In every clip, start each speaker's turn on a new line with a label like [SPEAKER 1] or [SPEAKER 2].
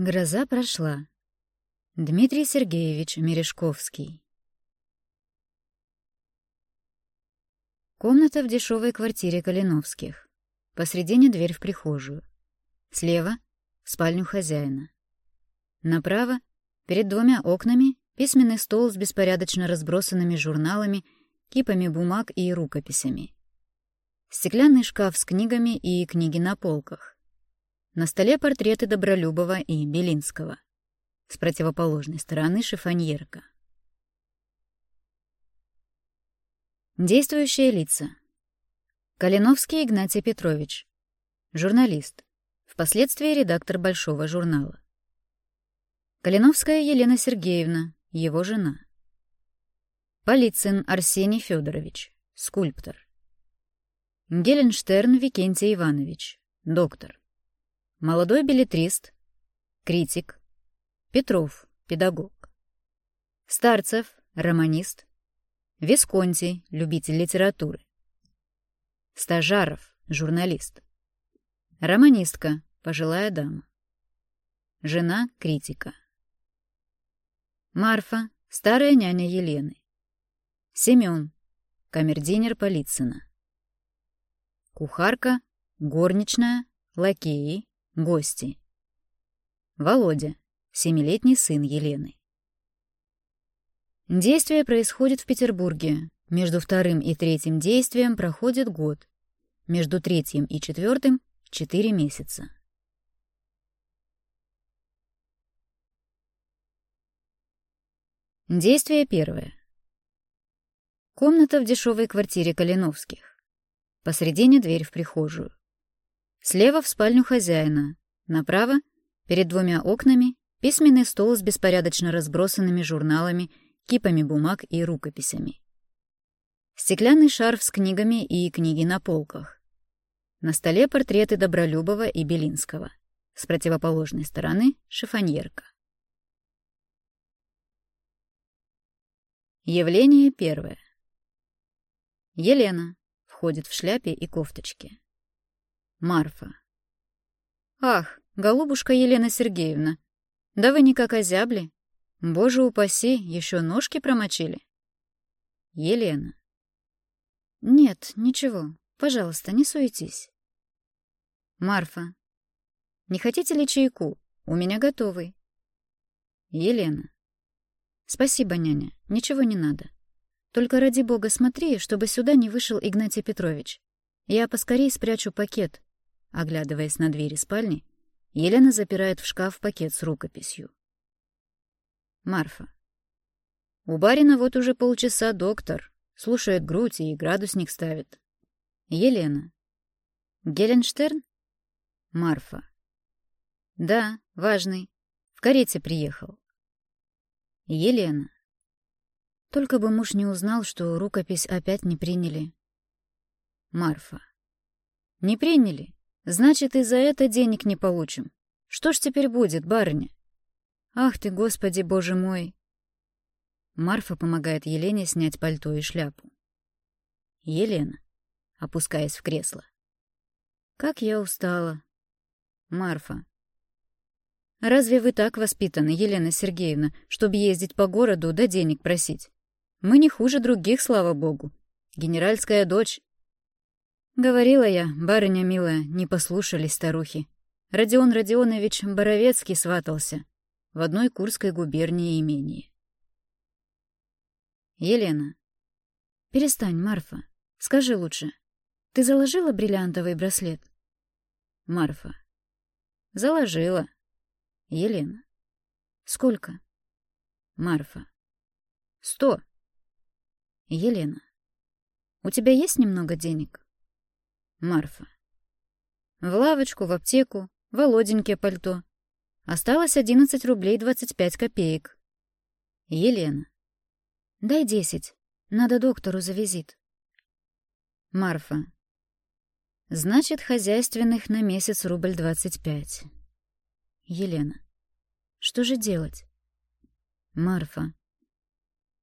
[SPEAKER 1] Гроза прошла. Дмитрий Сергеевич Мережковский. Комната в дешевой квартире Калиновских. Посредине дверь в прихожую. Слева — в спальню хозяина. Направо, перед двумя окнами, письменный стол с беспорядочно разбросанными журналами, кипами бумаг и рукописями. Стеклянный шкаф с книгами и книги на полках. На столе портреты Добролюбова и Белинского. С противоположной стороны шифоньерка. Действующие лица. Калиновский Игнатий Петрович. Журналист. Впоследствии редактор Большого журнала. Калиновская Елена Сергеевна, его жена. Полицин Арсений Федорович, скульптор. Геленштерн Викентий Иванович, доктор. Молодой билетрист, критик. Петров, педагог. Старцев, романист. Висконти, любитель литературы. Стажаров, журналист. Романистка, пожилая дама. Жена критика. Марфа, старая няня Елены. Семен, камердинер Полицына. Кухарка, горничная, лакеи, гости. Володя, семилетний сын Елены. Действие происходит в Петербурге. Между вторым и третьим действием проходит год. Между третьим и четвертым — четыре месяца. Действие первое. Комната в дешевой квартире Калиновских. Посредине дверь в прихожую. Слева в спальню хозяина. Направо, перед двумя окнами, письменный стол с беспорядочно разбросанными журналами, кипами бумаг и рукописями. Стеклянный шарф с книгами и книги на полках. На столе портреты Добролюбова и Белинского. С противоположной стороны — шифоньерка. Явление первое. Елена входит в шляпе и кофточке. Марфа. «Ах, голубушка Елена Сергеевна, да вы никак озябли. Боже упаси, еще ножки промочили». Елена. «Нет, ничего, пожалуйста, не суетись». Марфа. «Не хотите ли чайку? У меня готовый». Елена. «Спасибо, няня, ничего не надо. Только ради бога смотри, чтобы сюда не вышел Игнатий Петрович. Я поскорей спрячу пакет». Оглядываясь на двери спальни, Елена запирает в шкаф пакет с рукописью. Марфа. «У барина вот уже полчаса доктор. Слушает грудь и градусник ставит». Елена. «Геленштерн?» Марфа. «Да, важный. В карете приехал». Елена. Только бы муж не узнал, что рукопись опять не приняли. Марфа. Не приняли? Значит, и за это денег не получим. Что ж теперь будет, барыня? Ах ты, Господи, Боже мой! Марфа помогает Елене снять пальто и шляпу. Елена, опускаясь в кресло. Как я устала. Марфа. Разве вы так воспитаны, Елена Сергеевна, чтобы ездить по городу да денег просить? Мы не хуже других, слава богу. Генеральская дочь. Говорила я, барыня милая, не послушались старухи. Родион Родионович Боровецкий сватался в одной Курской губернии имении. Елена. Перестань, Марфа. Скажи лучше. Ты заложила бриллиантовый браслет? Марфа. Заложила. Елена. Сколько? Марфа. Сто. Елена. У тебя есть немного денег? Марфа. В лавочку, в аптеку, Володеньке пальто. Осталось одиннадцать рублей двадцать пять копеек. Елена. Дай десять. Надо доктору за визит. Марфа. Значит, хозяйственных на месяц рубль двадцать пять. Елена. Что же делать? Марфа.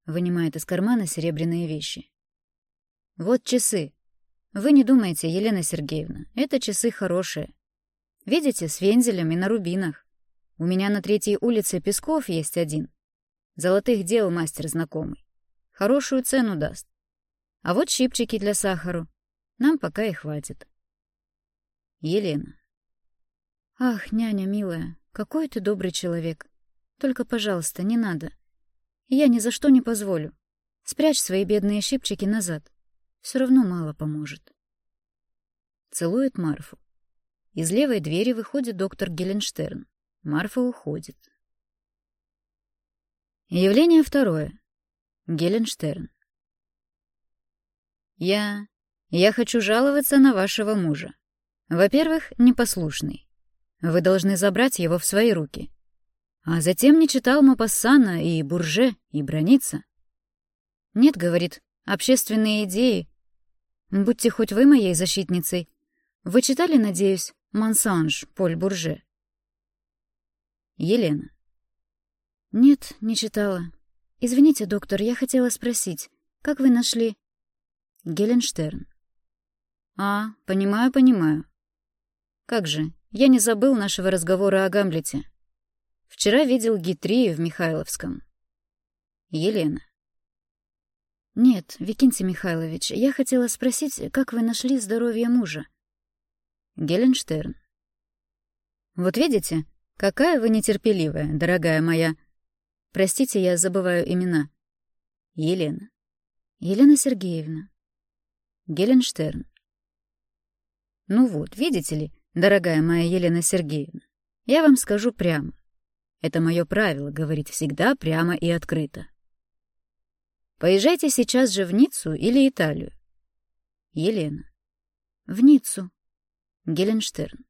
[SPEAKER 1] Вынимает из кармана серебряные вещи. Вот часы. Вы не думайте, Елена Сергеевна, это часы хорошие. Видите, с вензелем и на рубинах. У меня на третьей улице Песков есть один. Золотых дел мастер знакомый. Хорошую цену даст. А вот щипчики для сахару. Нам пока и хватит. Елена. Ах, няня милая, какой ты добрый человек. Только, пожалуйста, не надо. Я ни за что не позволю. Спрячь свои бедные щипчики назад. Все равно мало поможет. Целует Марфу. Из левой двери выходит доктор Геленштерн. Марфа уходит. Явление второе. Геленштерн. Я... Я хочу жаловаться на вашего мужа. Во-первых, непослушный. Вы должны забрать его в свои руки. А затем не читал Мапассана и Бурже, и брониться. Нет, говорит, общественные идеи. Будьте хоть вы моей защитницей. Вы читали, надеюсь, Мансанж, Поль Бурже? Елена. Нет, не читала. Извините, доктор, я хотела спросить, как вы нашли... Геленштерн. А, понимаю, понимаю. Как же, я не забыл нашего разговора о Гамлете. Вчера видел Гитри в Михайловском. Елена. Нет, Викентий Михайлович, я хотела спросить, как вы нашли здоровье мужа? Геленштерн. Вот видите, какая вы нетерпеливая, дорогая моя. Простите, я забываю имена. Елена. Елена Сергеевна. Геленштерн. Ну вот, видите ли, дорогая моя Елена Сергеевна, я вам скажу прямо. Это мое правило — говорить всегда прямо и открыто. Поезжайте сейчас же в Ниццу или Италию. Елена. В Ниццу. Геленштерн.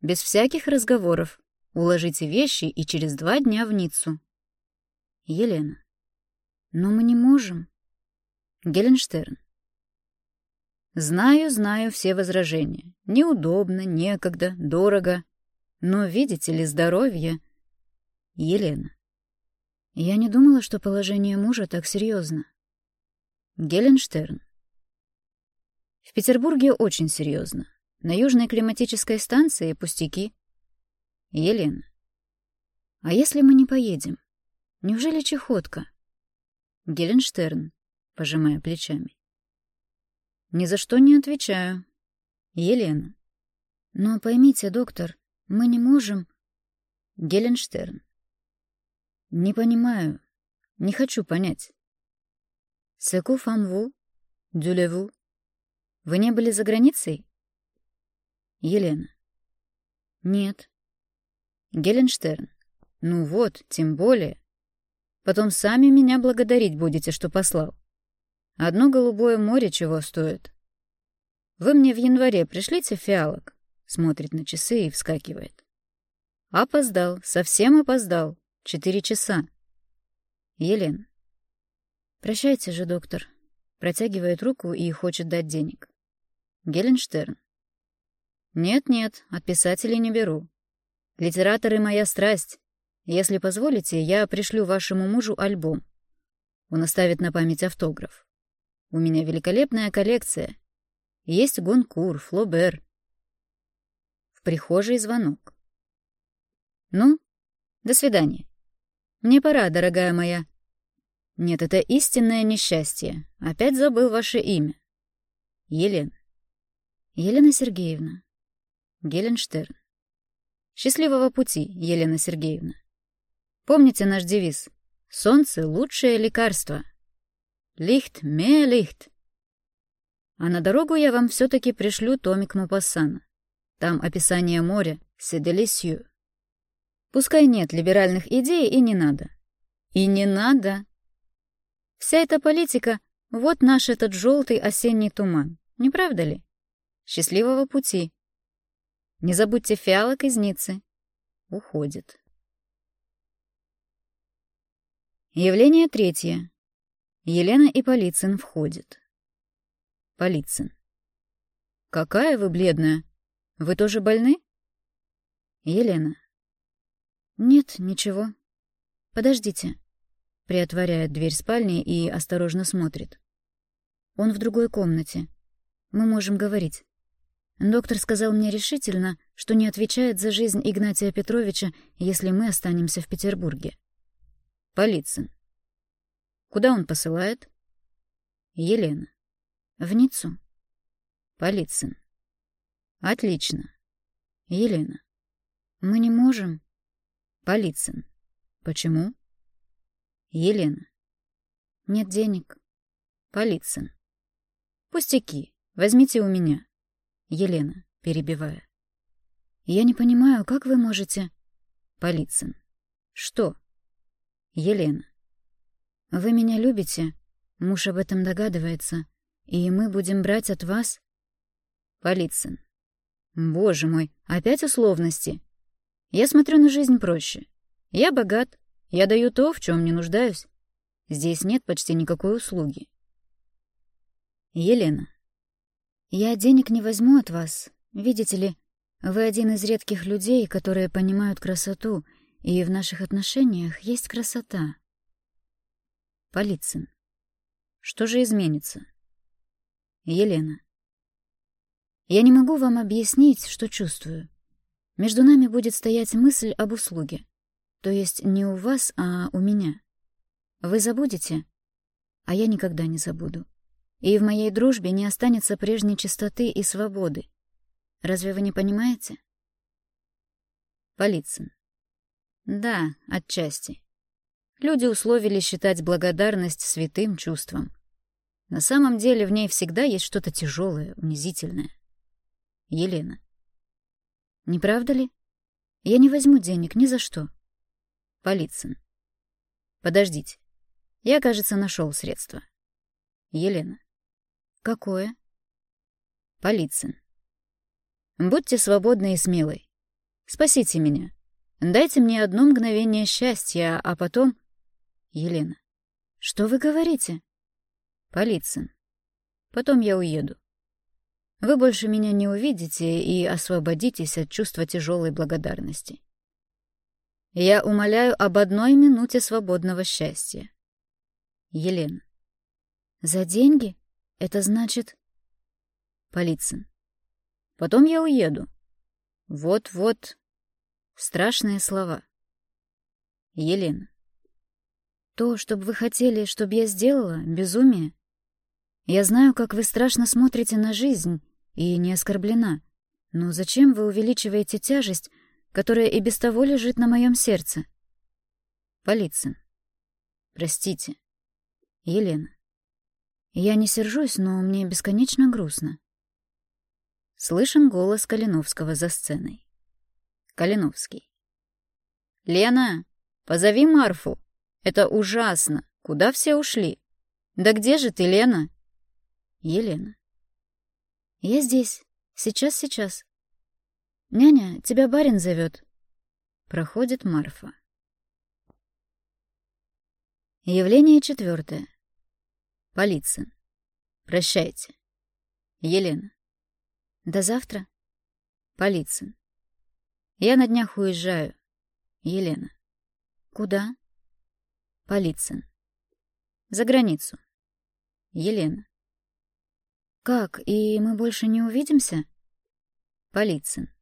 [SPEAKER 1] Без всяких разговоров. Уложите вещи и через два дня в Ниццу. Елена. Но мы не можем. Геленштерн. Знаю, знаю все возражения. Неудобно, некогда, дорого. Но видите ли, здоровье... Елена. Я не думала, что положение мужа так серьезно. Геленштерн. В Петербурге очень серьезно. На южной климатической станции пустяки. Елена. А если мы не поедем? Неужели чехотка? Геленштерн, пожимая плечами. Ни за что не отвечаю. Елена. Но поймите, доктор, мы не можем... Геленштерн. Не понимаю. Не хочу понять. Секу фамву? Дюлеву? Вы не были за границей? Елена. Нет. Геленштерн. Ну вот, тем более. Потом сами меня благодарить будете, что послал. Одно голубое море чего стоит. Вы мне в январе пришлите фиалок. Смотрит на часы и вскакивает. Опоздал, совсем опоздал. Четыре часа. Елена. Прощайте же, доктор. Протягивает руку и хочет дать денег. Геленштерн. Нет-нет, от писателей не беру. Литераторы — моя страсть. Если позволите, я пришлю вашему мужу альбом. Он оставит на память автограф. У меня великолепная коллекция. Есть Гонкур, Флобер. В прихожей звонок. Ну, до свидания. Мне пора, дорогая моя. Нет, это истинное несчастье. Опять забыл ваше имя. Елена. Елена Сергеевна. Геленштерн. Счастливого пути, Елена Сергеевна. Помните наш девиз? Солнце — лучшее лекарство. Лихт, ме лихт. А на дорогу я вам все-таки пришлю томик Мопассана. Там описание моря, седелисью. Пускай нет либеральных идей и не надо. И не надо. Вся эта политика — вот наш этот желтый осенний туман. Не правда ли? Счастливого пути. Не забудьте фиалок из Ниццы. Уходит. Явление третье. Елена и Полицын входят. Полицын. «Какая вы бледная? Вы тоже больны?» Елена. «Нет, ничего. Подождите». Приотворяет дверь спальни и осторожно смотрит. «Он в другой комнате. Мы можем говорить». Доктор сказал мне решительно, что не отвечает за жизнь Игнатия Петровича, если мы останемся в Петербурге.
[SPEAKER 2] Полицин. Куда он посылает?
[SPEAKER 1] Елена. В Ниццу.
[SPEAKER 2] Полицин. Отлично. Елена.
[SPEAKER 1] Мы не можем.
[SPEAKER 2] Полицин. Почему? Елена.
[SPEAKER 1] Нет денег.
[SPEAKER 2] Полицин. Пустяки. Возьмите у меня. Елена, перебивая.
[SPEAKER 1] Я не понимаю, как вы можете...
[SPEAKER 2] Полицин. Что? Елена.
[SPEAKER 1] Вы меня любите? Муж об этом догадывается. И мы будем брать от вас...
[SPEAKER 2] Полицин. Боже мой, опять условности. Я смотрю на жизнь проще. Я богат, я даю то, в чем не нуждаюсь. Здесь нет почти никакой услуги. Елена.
[SPEAKER 1] Я денег не возьму от вас. Видите ли, вы один из редких людей, которые понимают красоту, и в наших отношениях есть красота.
[SPEAKER 2] Полицин. Что же изменится? Елена.
[SPEAKER 1] Я не могу вам объяснить, что чувствую. Между нами будет стоять мысль об услуге. То есть не у вас, а у меня. Вы забудете, а я никогда не забуду. И в моей дружбе не останется прежней чистоты и свободы. Разве вы не понимаете?
[SPEAKER 2] Полицин. Да, отчасти. Люди условили считать благодарность святым чувством. На самом деле в ней всегда есть что-то тяжелое, унизительное. Елена.
[SPEAKER 1] Не правда ли? Я не возьму денег ни за что.
[SPEAKER 2] Полицин. Подождите. Я, кажется, нашел средство. Елена.
[SPEAKER 1] Какое?
[SPEAKER 2] Полицин. Будьте свободны и смелы. Спасите меня. Дайте мне одно мгновение счастья, а потом... Елена.
[SPEAKER 1] Что вы говорите?
[SPEAKER 2] Полицин. Потом я уеду. Вы больше меня не увидите и освободитесь от чувства тяжелой благодарности. Я умоляю об одной минуте свободного счастья. Елена.
[SPEAKER 1] За деньги? Это значит...
[SPEAKER 2] Полицин. Потом я уеду. Вот-вот. Страшные слова. Елена.
[SPEAKER 1] То, что вы хотели, чтобы я сделала, безумие. Я знаю, как вы страшно смотрите на жизнь, и не оскорблена. Но зачем вы увеличиваете тяжесть, которая и без того лежит на моем сердце?
[SPEAKER 2] Полицин. Простите. Елена.
[SPEAKER 1] Я не сержусь, но мне бесконечно грустно.
[SPEAKER 2] Слышен голос Калиновского за сценой. Калиновский. «Лена, позови Марфу. Это ужасно. Куда все ушли? Да где же ты, Лена?» Елена.
[SPEAKER 1] «Я здесь. Сейчас, сейчас. Няня, тебя барин зовет.
[SPEAKER 2] Проходит Марфа. Явление четвертое. Полицин. Прощайте. Елена.
[SPEAKER 1] До завтра.
[SPEAKER 2] Полицин. Я на днях уезжаю. Елена.
[SPEAKER 1] Куда?
[SPEAKER 2] Полицин. За границу. Елена.
[SPEAKER 1] Как, и мы больше не увидимся?
[SPEAKER 2] Полицин.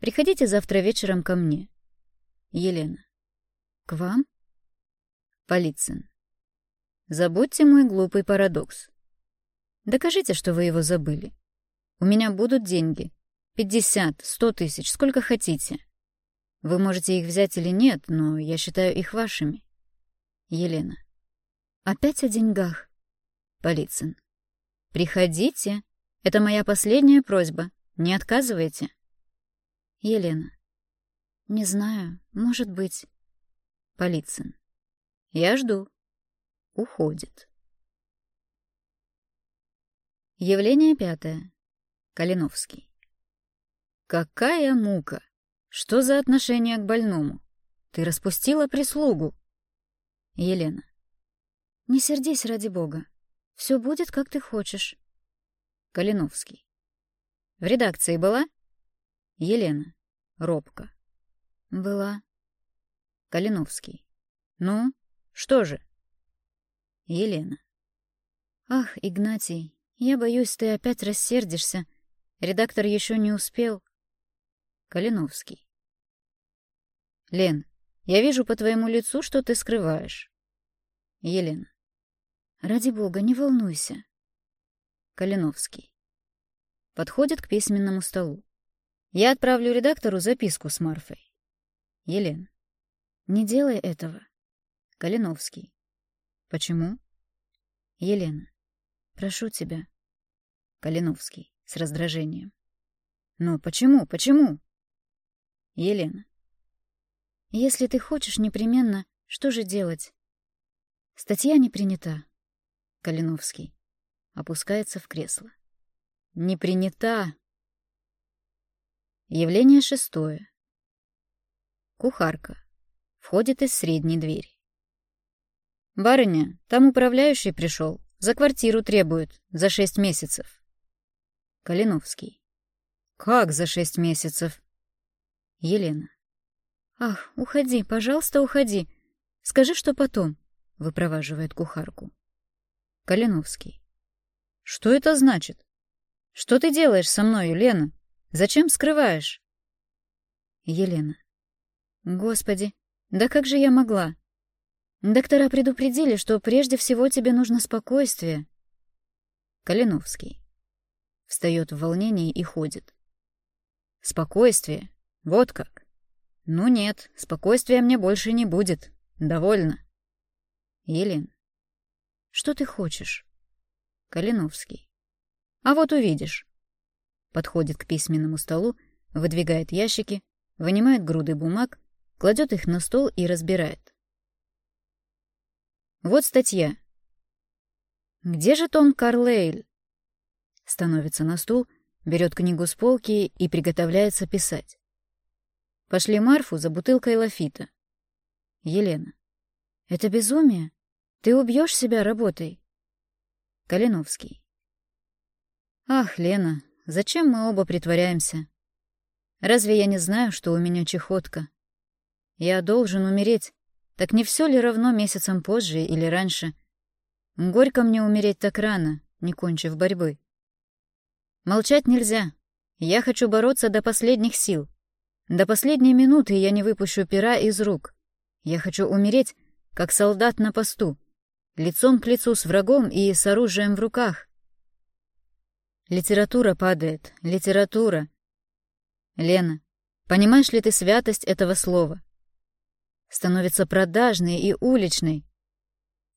[SPEAKER 2] Приходите завтра вечером ко мне. Елена.
[SPEAKER 1] К вам?
[SPEAKER 2] Полицин. Забудьте мой глупый парадокс. Докажите, что вы его забыли. У меня будут деньги. Пятьдесят, сто тысяч, сколько хотите. Вы можете их взять или нет, но я считаю их вашими. Елена.
[SPEAKER 1] Опять о деньгах?
[SPEAKER 2] Полицин. Приходите. Это моя последняя просьба. Не отказывайте.
[SPEAKER 1] Елена. Не знаю, может быть.
[SPEAKER 2] Полицин. Я жду. Уходит. Явление пятое. Калиновский. Какая мука! Что за отношение к больному? Ты распустила прислугу. Елена.
[SPEAKER 1] Не сердись ради бога. Все будет, как ты хочешь.
[SPEAKER 2] Калиновский. В редакции была? Елена. Робко.
[SPEAKER 1] Была.
[SPEAKER 2] Калиновский. Ну, что же? Елена.
[SPEAKER 1] Ах, Игнатий, я боюсь, ты опять рассердишься Редактор еще не успел. Калиновский. Лен, я вижу по твоему лицу, что ты скрываешь. Елена.
[SPEAKER 2] Ради бога, не волнуйся.
[SPEAKER 1] Калиновский. Подходит к письменному столу. Я отправлю редактору записку с Марфой. Елена.
[SPEAKER 2] Не делай этого.
[SPEAKER 1] Калиновский. Почему?
[SPEAKER 2] Елена. Прошу тебя.
[SPEAKER 1] Калиновский с раздражением. «Ну, почему, почему?» Елена.
[SPEAKER 2] «Если ты хочешь непременно, что же делать?» «Статья не принята».
[SPEAKER 1] Калиновский опускается в кресло. «Не принята!» Явление шестое. Кухарка. Входит из средней двери. «Барыня, там управляющий пришел. За квартиру требует. За шесть месяцев». Калиновский. «Как за шесть месяцев?» Елена.
[SPEAKER 2] «Ах, уходи, пожалуйста, уходи. Скажи, что потом», — выпроваживает кухарку.
[SPEAKER 1] Калиновский. «Что это значит? Что ты делаешь со мною, Лена? Зачем скрываешь?»
[SPEAKER 2] Елена. «Господи, да как же я могла? Доктора предупредили, что прежде всего тебе нужно спокойствие».
[SPEAKER 1] Калиновский. Встает в волнении и ходит. Спокойствие? Вот как. Ну нет, спокойствия мне больше не будет. Довольно. Елен.
[SPEAKER 2] Что ты хочешь?
[SPEAKER 1] Калиновский. А вот увидишь. Подходит к письменному столу, выдвигает ящики, вынимает груды бумаг, кладет их на стол и разбирает. Вот статья. Где же Том Карлейль? становится на стул, берет книгу с полки и приготовляется писать. Пошли Марфу за бутылкой лафита. Елена.
[SPEAKER 2] Это безумие. Ты убьешь себя работой.
[SPEAKER 1] Калиновский. Ах, Лена, зачем мы оба притворяемся? Разве я не знаю, что у меня чехотка? Я должен умереть. Так не все ли равно месяцем позже или раньше? Горько мне умереть так рано, не кончив борьбы. Молчать нельзя. Я хочу бороться до последних сил. До последней минуты я не выпущу пера из рук. Я хочу умереть, как солдат на посту, лицом к лицу с врагом и с оружием в руках. Литература падает, литература. Лена, понимаешь ли ты святость этого слова? Становится продажной и уличной.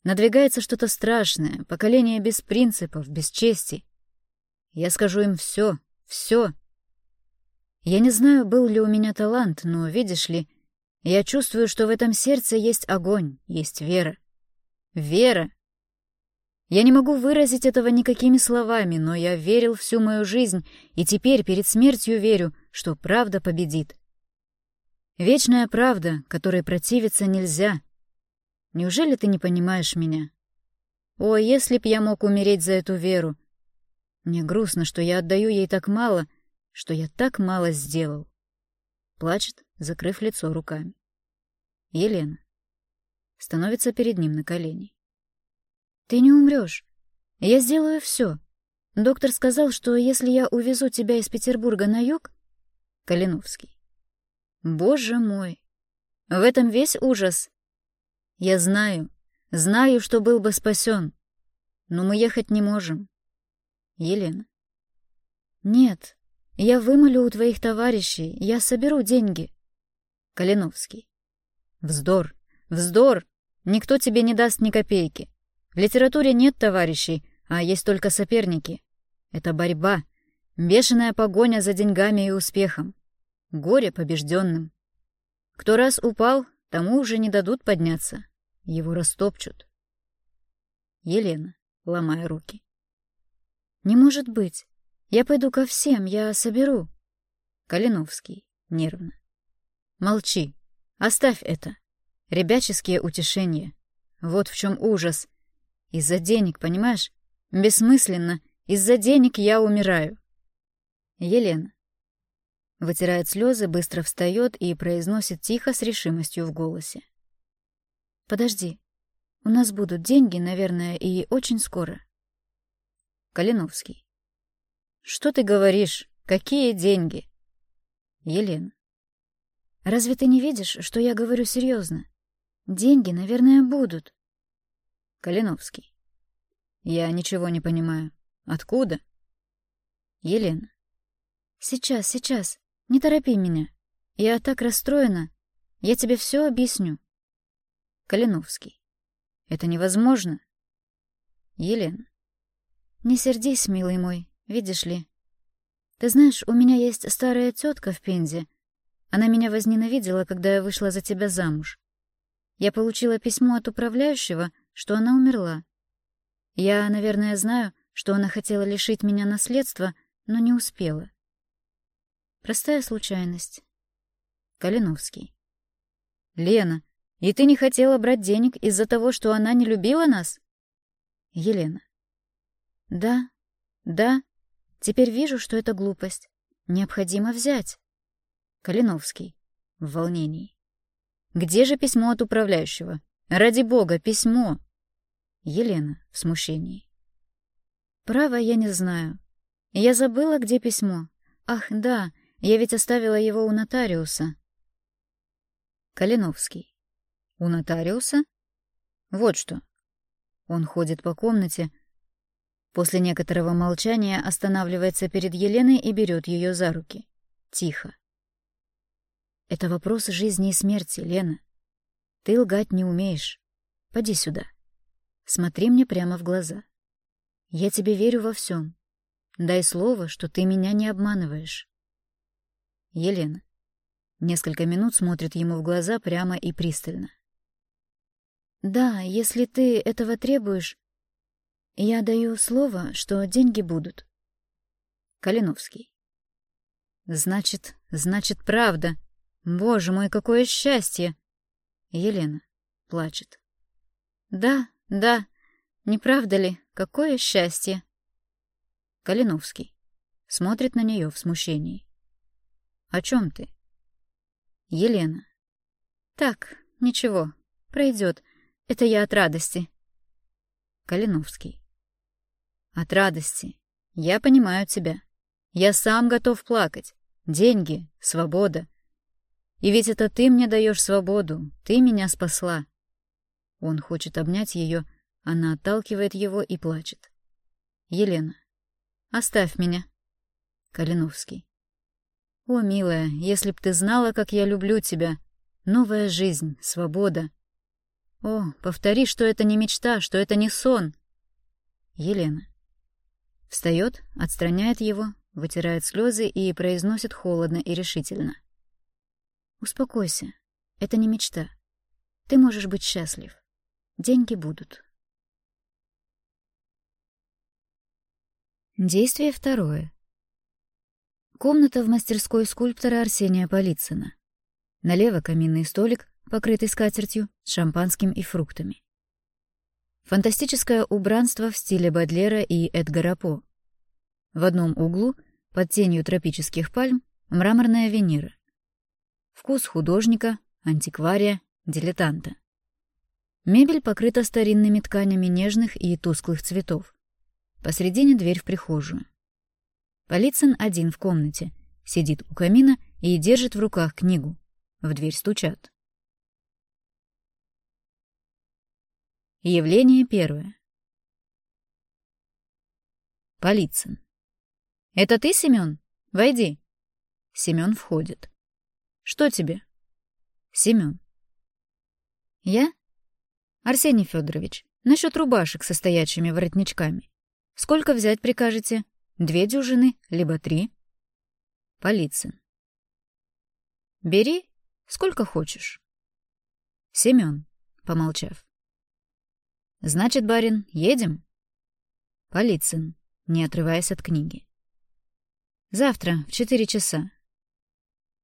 [SPEAKER 1] Надвигается что-то страшное, поколение без принципов, без чести. Я скажу им все, все. Я не знаю, был ли у меня талант, но, видишь ли, я чувствую, что в этом сердце есть огонь, есть вера. Вера! Я не могу выразить этого никакими словами, но я верил всю мою жизнь, и теперь перед смертью верю, что правда победит. Вечная правда, которой противиться нельзя. Неужели ты не понимаешь меня? О, если б я мог умереть за эту веру, мне грустно, что я отдаю ей так мало, что я так мало сделал. Плачет, закрыв лицо руками. Елена. Становится перед ним на колени.
[SPEAKER 2] Ты не умрешь. Я сделаю все. Доктор сказал, что если я увезу тебя из Петербурга на юг...
[SPEAKER 1] Калиновский. Боже мой! В этом весь ужас. Я знаю, знаю, что был бы спасен. Но мы ехать не можем. Елена.
[SPEAKER 2] Нет, я вымолю у твоих товарищей, я соберу деньги.
[SPEAKER 1] Калиновский. Вздор, вздор. Никто тебе не даст ни копейки. В литературе нет товарищей, а есть только соперники. Это борьба, бешеная погоня за деньгами и успехом. Горе побежденным. Кто раз упал, тому уже не дадут подняться. Его растопчут. Елена, ломая руки.
[SPEAKER 2] «Не может быть. Я пойду ко всем, я соберу».
[SPEAKER 1] Калиновский, нервно. «Молчи. Оставь это. Ребяческие утешения. Вот в чем ужас. Из-за денег, понимаешь? Бессмысленно. Из-за денег я умираю». Елена. Вытирает слезы, быстро встает и произносит тихо с решимостью в голосе.
[SPEAKER 2] «Подожди. У нас будут деньги, наверное, и очень скоро.
[SPEAKER 1] Калиновский. «Что ты говоришь? Какие деньги?
[SPEAKER 2] Елена. Разве ты не видишь, что я говорю серьезно? Деньги, наверное, будут.
[SPEAKER 1] Калиновский. Я ничего не понимаю. Откуда?
[SPEAKER 2] Елена. Сейчас, сейчас. Не торопи меня. Я так расстроена. Я тебе все объясню.
[SPEAKER 1] Калиновский. Это невозможно.
[SPEAKER 2] Елена. Не сердись, милый мой, видишь ли. Ты знаешь, у меня есть старая тетка в Пензе. Она меня возненавидела, когда я вышла за тебя замуж. Я получила письмо от управляющего, что она умерла. Я, наверное, знаю, что она хотела лишить меня наследства, но не успела. Простая случайность.
[SPEAKER 1] Калиновский. Лена, и ты не хотела брать денег из-за того, что она не любила нас?
[SPEAKER 2] Елена. Да, да. Теперь вижу, что это глупость. Необходимо взять.
[SPEAKER 1] Калиновский. В волнении. Где же письмо от управляющего? Ради бога, письмо.
[SPEAKER 2] Елена в смущении. Право, я не знаю. Я забыла, где письмо. Ах, да, я ведь оставила его у нотариуса.
[SPEAKER 1] Калиновский. У нотариуса? Вот что. Он ходит по комнате. После некоторого молчания останавливается перед Еленой и берет ее за руки. Тихо.
[SPEAKER 2] Это вопрос жизни и смерти, Лена. Ты лгать не умеешь. Поди сюда. Смотри мне прямо в глаза. Я тебе верю во всем. Дай слово, что ты меня не обманываешь.
[SPEAKER 1] Елена. Несколько минут смотрит ему в глаза прямо и пристально.
[SPEAKER 2] Да, если ты этого требуешь, я даю слово, что деньги будут.
[SPEAKER 1] Калиновский. Значит, значит, правда. Боже мой, какое счастье! Елена плачет. Да, да, не правда ли, какое счастье? Калиновский смотрит на нее в смущении. О чем ты? Елена. Так, ничего, пройдет. Это я от радости. Калиновский. От радости. Я понимаю тебя. Я сам готов плакать. Деньги, свобода. И ведь это ты мне даешь свободу, ты меня спасла. Он хочет обнять ее, она отталкивает его и плачет. Елена. Оставь меня. Калиновский. О, милая, если б ты знала, как я люблю тебя. Новая жизнь, свобода. О, повтори, что это не мечта, что это не сон. Елена. Встает, отстраняет его, вытирает слезы и произносит холодно и решительно.
[SPEAKER 2] Успокойся. Это не мечта. Ты можешь быть счастлив. Деньги будут. Действие второе. Комната в мастерской скульптора Арсения Полицына. Налево каминный столик, покрытый скатертью, с шампанским и фруктами. Фантастическое убранство в стиле Бадлера и Эдгара По. В одном углу, под тенью тропических пальм, мраморная Венера. Вкус художника, антиквария, дилетанта. Мебель покрыта старинными тканями нежных и тусклых цветов. Посредине дверь в прихожую. Полицин один в комнате, сидит у камина и держит в руках книгу. В дверь стучат. Явление первое. Полицин. «Это ты, Семён? Войди». Семён входит. «Что тебе?» Семён. «Я?» «Арсений Федорович, насчет рубашек со стоячими воротничками. Сколько взять прикажете? Две дюжины, либо три?» Полицин. «Бери, сколько хочешь». Семён, помолчав. «Значит, барин, едем?» Полицин, не отрываясь от книги. «Завтра в четыре часа».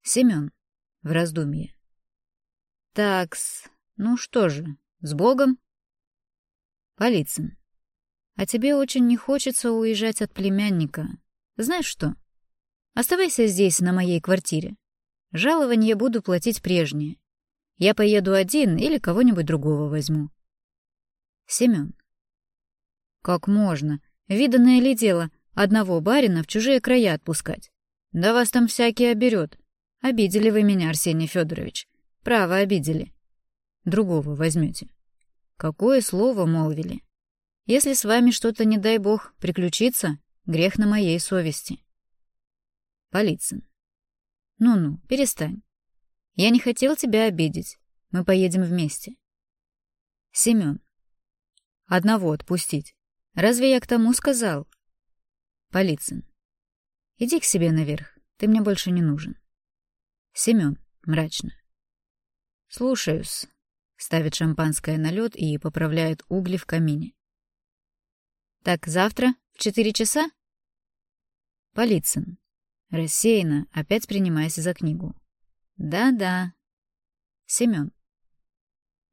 [SPEAKER 2] Семён, в раздумье. «Такс, ну что же, с Богом?» Полицин. «А тебе очень не хочется уезжать от племянника. Знаешь что? Оставайся здесь, на моей квартире. Жалование буду платить прежнее. Я поеду один или кого-нибудь другого возьму. Семен. Как можно? Виданное ли дело одного барина в чужие края отпускать? Да вас там всякий оберет. Обидели вы меня, Арсений Федорович. Право обидели. Другого возьмете. Какое слово молвили? Если с вами что-то, не дай бог, приключится, грех на моей совести. Полицин. Ну-ну, перестань. Я не хотел тебя обидеть. Мы поедем вместе. Семен. Одного отпустить. Разве я к тому сказал? Полицин. Иди к себе наверх. Ты мне больше не нужен. Семен. Мрачно. Слушаюсь. Ставит шампанское на лед и поправляет угли в камине. Так, завтра в четыре часа? Полицин. Рассеянно, опять принимаясь за книгу. Да-да. Семен.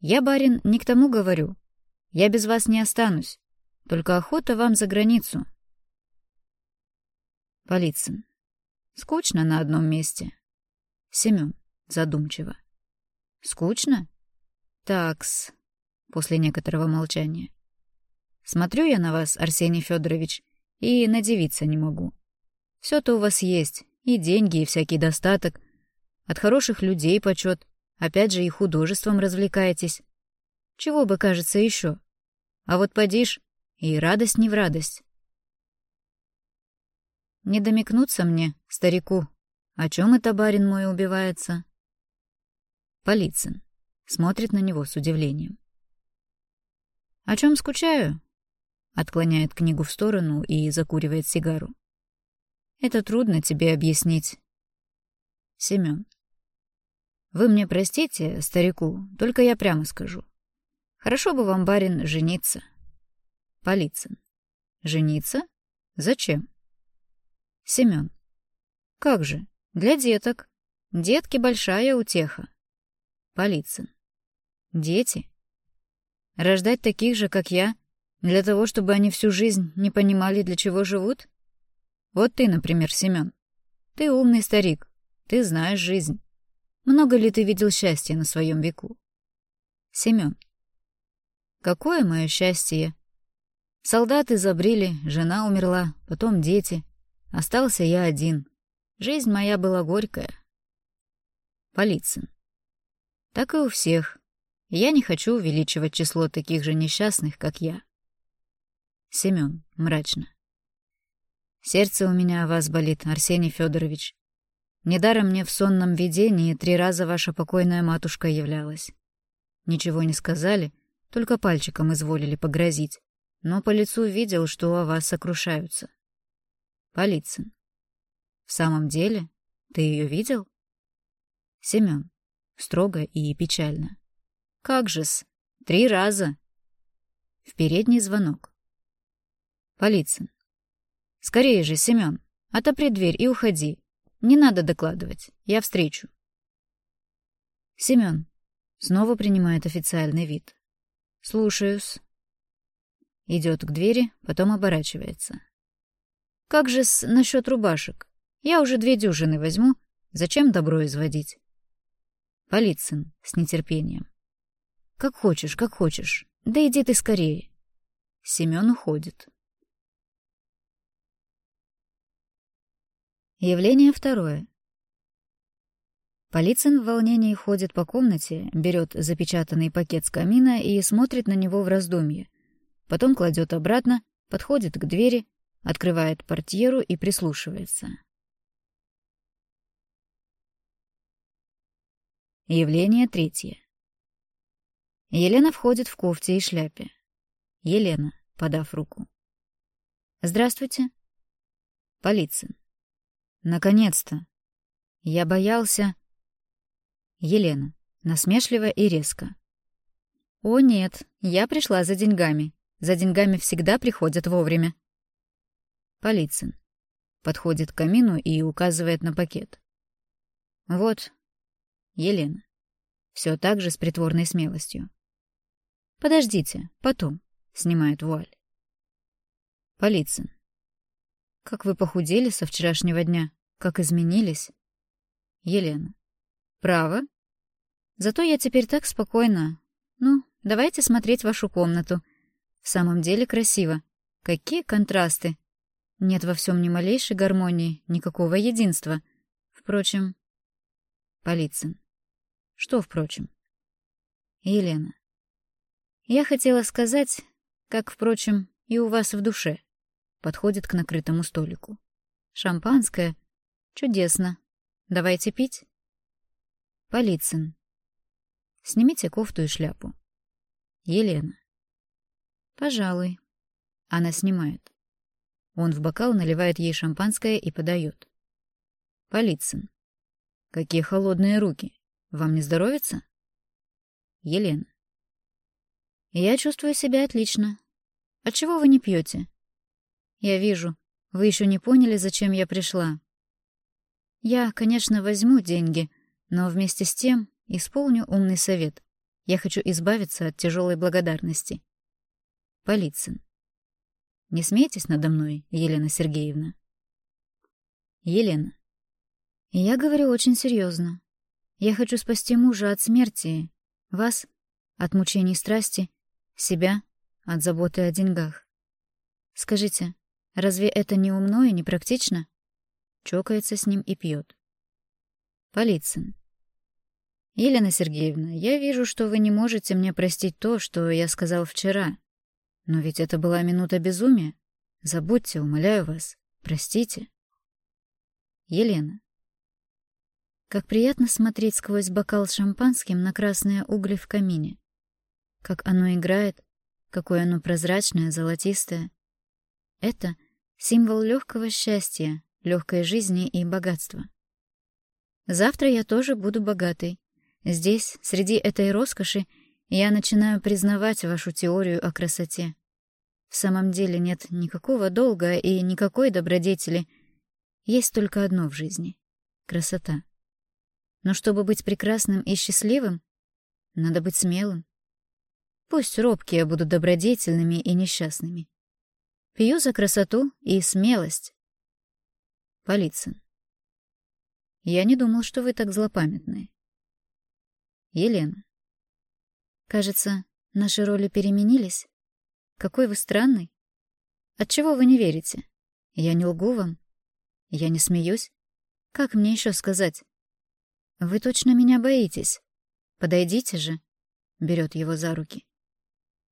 [SPEAKER 2] Я, барин, не к тому говорю. Я без вас не останусь. Только охота вам за границу. Полицин. Скучно на одном месте. Семен. Задумчиво. Скучно? Такс. После некоторого молчания. Смотрю я на вас, Арсений Федорович, и надевиться не могу. Все-то у вас есть, и деньги, и всякий достаток. От хороших людей почет. Опять же и художеством развлекаетесь. Чего бы, кажется, еще? А вот подишь, и радость не в радость. Не домикнуться мне, старику, о чем это барин мой убивается? Полицин смотрит на него с удивлением. О чем скучаю? Отклоняет книгу в сторону и закуривает сигару. Это трудно тебе объяснить. Семен. Вы мне простите, старику, только я прямо скажу. Хорошо бы вам, барин, жениться. Полицин. Жениться? Зачем? Семен. Как же? Для деток. Детки — большая утеха. Полицин. Дети? Рождать таких же, как я, для того, чтобы они всю жизнь не понимали, для чего живут? Вот ты, например, Семен. Ты умный старик, ты знаешь жизнь. Много ли ты видел счастья на своем веку? Семен. Какое мое счастье! Солдаты забрили, жена умерла, потом дети. Остался я один. Жизнь моя была горькая. Полицин. Так и у всех. Я не хочу увеличивать число таких же несчастных, как я. Семен мрачно. Сердце у меня о вас болит, Арсений Федорович. Недаром мне в сонном видении три раза ваша покойная матушка являлась. Ничего не сказали, только пальчиком изволили погрозить, но по лицу видел, что о вас сокрушаются. Полицин. В самом деле? Ты ее видел? Семен. Строго и печально. Как же-с? Три раза. В передний звонок. Полицин. Скорее же, Семен, отопри дверь и уходи. Не надо докладывать, я встречу. Семен снова принимает официальный вид. Слушаюсь. Идет к двери, потом оборачивается. Как же с насчет рубашек? Я уже две дюжины возьму. Зачем добро изводить? Полицин с нетерпением. Как хочешь, как хочешь. Да иди ты скорее. Семен уходит. Явление второе. Полицин в волнении ходит по комнате, берет запечатанный пакет с камина и смотрит на него в раздумье. Потом кладет обратно, подходит к двери, открывает портьеру и прислушивается. Явление третье. Елена входит в кофте и шляпе. Елена, подав руку. «Здравствуйте». Полицин. Наконец-то. Я боялся... Елена. Насмешливо и резко. О нет, я пришла за деньгами. За деньгами всегда приходят вовремя. Полицин. Подходит к камину и указывает на пакет. Вот. Елена. Все так же с притворной смелостью. Подождите, потом. Снимает вуаль. Полицин. Как вы похудели со вчерашнего дня, как изменились. Елена. Право? Зато я теперь так спокойна. Ну, давайте смотреть вашу комнату. В самом деле красиво. Какие контрасты.
[SPEAKER 1] Нет во всем ни малейшей гармонии, никакого единства. Впрочем... Полицин. Что впрочем? Елена. Я хотела сказать, как, впрочем, и у вас в душе. Подходит к накрытому столику. Шампанское. Чудесно. Давайте пить. Полицин. Снимите кофту и шляпу. Елена. Пожалуй. Она снимает. Он в бокал наливает ей шампанское и подает. Полицин. Какие холодные руки. Вам не здоровится? Елена. Я чувствую себя отлично. Отчего вы не пьете? Я вижу, вы еще не поняли, зачем я пришла. Я, конечно, возьму деньги, но вместе с тем исполню умный совет. Я хочу избавиться от тяжелой благодарности. Полицин. Не смейтесь надо мной, Елена Сергеевна. Елена. Я говорю очень серьезно. Я хочу спасти мужа от смерти, вас от мучений страсти, себя от заботы о деньгах. Скажите, разве это не умно и не практично? чокается с ним и пьет. Полицин. Елена Сергеевна, я вижу, что вы не можете мне простить то, что я сказал вчера. Но ведь это была минута безумия. Забудьте, умоляю вас. Простите. Елена. Как приятно смотреть сквозь бокал с шампанским на красные угли в камине. Как оно играет, какое оно прозрачное, золотистое. Это символ легкого счастья, легкой жизни и богатства. Завтра я тоже буду богатой. Здесь, среди этой роскоши, я начинаю признавать вашу теорию о красоте. В самом деле нет никакого долга и никакой добродетели. Есть только одно в жизни — красота. Но чтобы быть прекрасным и счастливым, надо быть смелым. Пусть робкие будут добродетельными и несчастными. Пью за красоту и смелость. Полицин. Я не думал, что вы так злопамятны. Елена. Кажется, наши роли переменились. Какой вы странный. Отчего вы не верите? Я не лгу вам. Я не смеюсь. Как мне еще сказать? Вы точно меня боитесь. Подойдите же. Берет его за руки.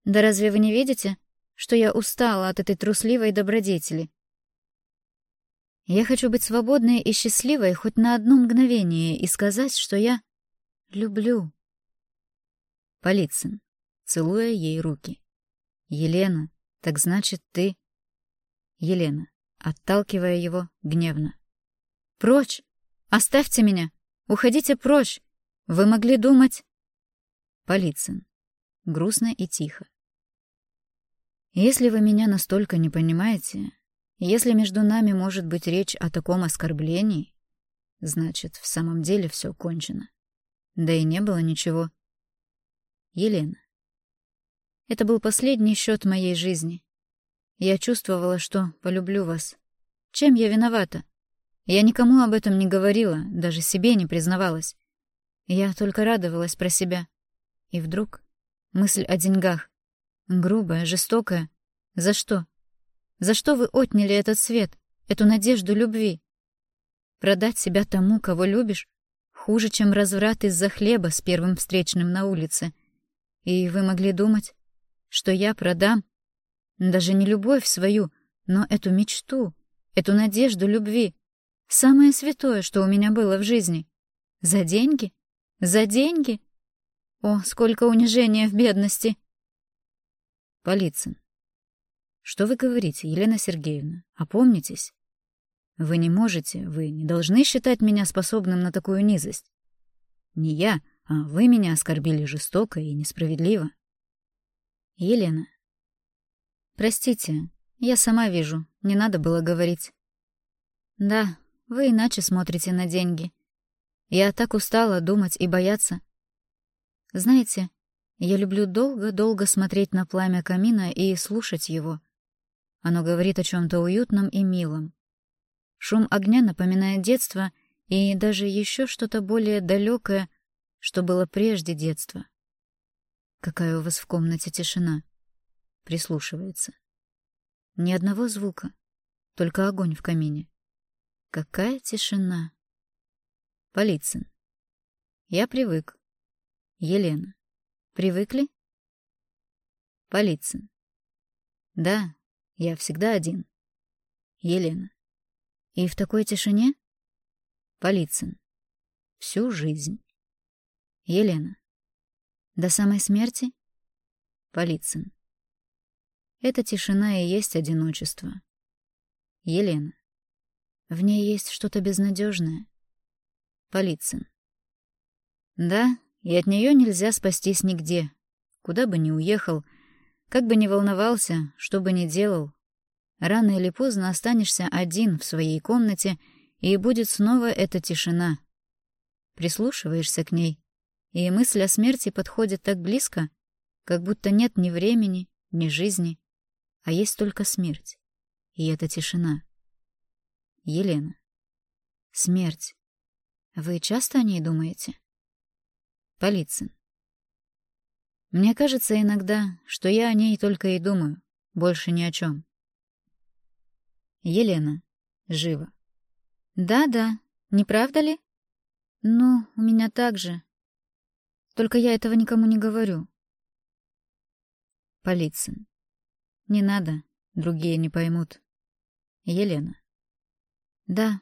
[SPEAKER 1] Да разве вы не видите, что я устала от этой трусливой добродетели? Я хочу быть свободной и счастливой хоть на одно мгновение и сказать, что я люблю. Полицин, целуя ей руки. Елена, так значит, ты... Елена, отталкивая его гневно. Прочь! Оставьте меня! Уходите прочь! Вы могли думать... Полицин, грустно и тихо. Если вы меня настолько не понимаете, если между нами может быть речь о таком оскорблении, значит, в самом деле все кончено. Да и не было ничего. Елена. Это был последний счет моей жизни. Я чувствовала, что полюблю вас. Чем я виновата? Я никому об этом не говорила, даже себе не признавалась. Я только радовалась про себя. И вдруг мысль о деньгах. Грубая, жестокая. За что? За что вы отняли этот свет, эту надежду любви? Продать себя тому, кого любишь, хуже, чем разврат из-за хлеба с первым встречным на улице. И вы могли думать, что я продам даже не любовь свою, но эту мечту, эту надежду любви, самое святое, что у меня было в жизни. За деньги? За деньги? О, сколько унижения в бедности! Полицин. Что вы говорите, Елена Сергеевна? Опомнитесь. Вы не можете, вы не должны считать меня способным на такую низость. Не я, а вы меня оскорбили жестоко и несправедливо. Елена. Простите, я сама вижу, не надо было говорить. Да, вы иначе смотрите на деньги. Я так устала думать и бояться. Знаете, я люблю долго-долго смотреть на пламя камина и слушать его, оно говорит о чем-то уютном и милом. Шум огня напоминает детство и даже еще что-то более далекое, что было прежде детства. Какая у вас в комнате тишина. Прислушивается. Ни одного звука.
[SPEAKER 2] Только огонь в камине. Какая тишина. Полицин. Я привык. Елена. Привыкли? Полицин. Да, я всегда один. Елена. И в такой тишине? Полицин. Всю жизнь. Елена. До самой смерти? Полицин. Эта тишина и есть одиночество. Елена. В ней есть что-то безнадежное. Полицин. Да, и от нее нельзя спастись нигде. Куда бы ни уехал, как бы ни волновался, что бы ни делал. Рано или поздно останешься один в своей комнате, и будет снова эта тишина. Прислушиваешься к ней, и мысль о смерти подходит так близко, как будто нет ни времени, ни жизни, а есть только смерть. И эта тишина. Елена. Смерть. Вы часто о ней думаете? Полицин. Мне кажется иногда, что я о ней только и думаю, больше ни о чем. Елена. Живо. Да-да, не правда ли? Ну, у меня так же. Только я этого никому не говорю. Полицин. Не надо, другие не поймут. Елена. Да,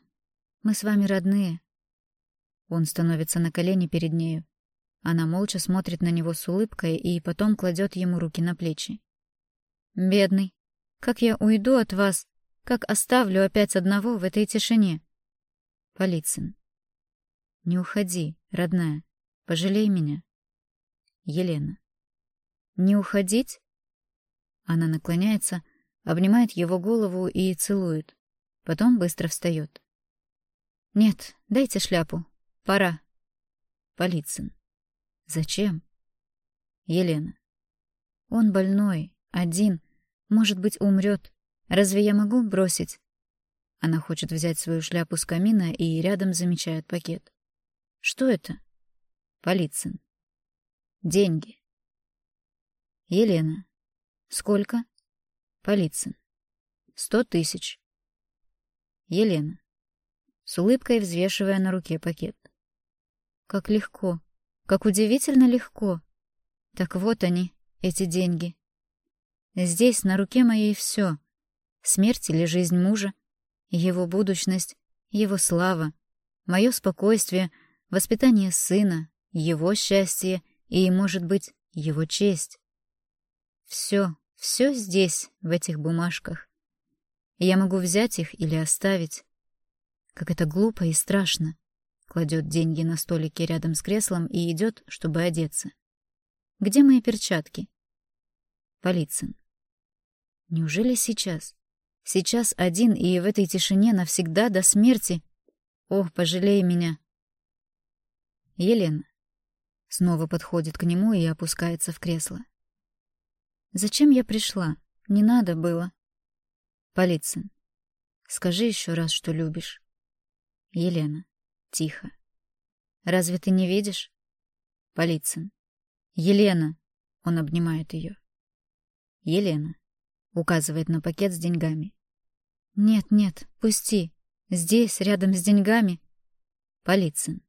[SPEAKER 2] мы с вами родные. Он становится на колени перед нею. Она молча смотрит на него с улыбкой и потом кладет ему руки на плечи. «Бедный, как я уйду от вас, как оставлю опять одного в этой тишине?» Полицин. «Не уходи, родная, пожалей меня». Елена. «Не уходить?» Она наклоняется, обнимает его голову и целует. Потом быстро встает. «Нет, дайте шляпу. Пора». Полицин. Зачем? Елена. Он больной, один, может быть, умрет. Разве я могу бросить? Она хочет взять свою шляпу с камина и рядом замечает пакет. Что это? Полицин. Деньги. Елена. Сколько? Полицин. Сто тысяч. Елена. С улыбкой взвешивая на руке пакет. Как легко. Как удивительно легко. Так вот они, эти деньги. Здесь на руке моей все. Смерть или жизнь мужа, его будущность, его слава, мое спокойствие, воспитание сына, его счастье и, может быть, его честь. Все, все здесь, в этих бумажках. Я могу взять их или оставить. Как это глупо и страшно кладет деньги на столике рядом с креслом и идет, чтобы одеться. «Где мои перчатки?» Полицин. «Неужели сейчас? Сейчас один и в этой тишине навсегда до смерти? Ох, пожалей меня!» Елена. Снова подходит к нему и опускается в кресло. «Зачем я пришла? Не надо было». Полицин. «Скажи еще раз, что любишь». Елена. Тихо. «Разве ты не видишь?» Полицин. «Елена!» Он обнимает ее. «Елена!» Указывает на пакет с деньгами. «Нет, нет, пусти. Здесь, рядом с деньгами». Полицин.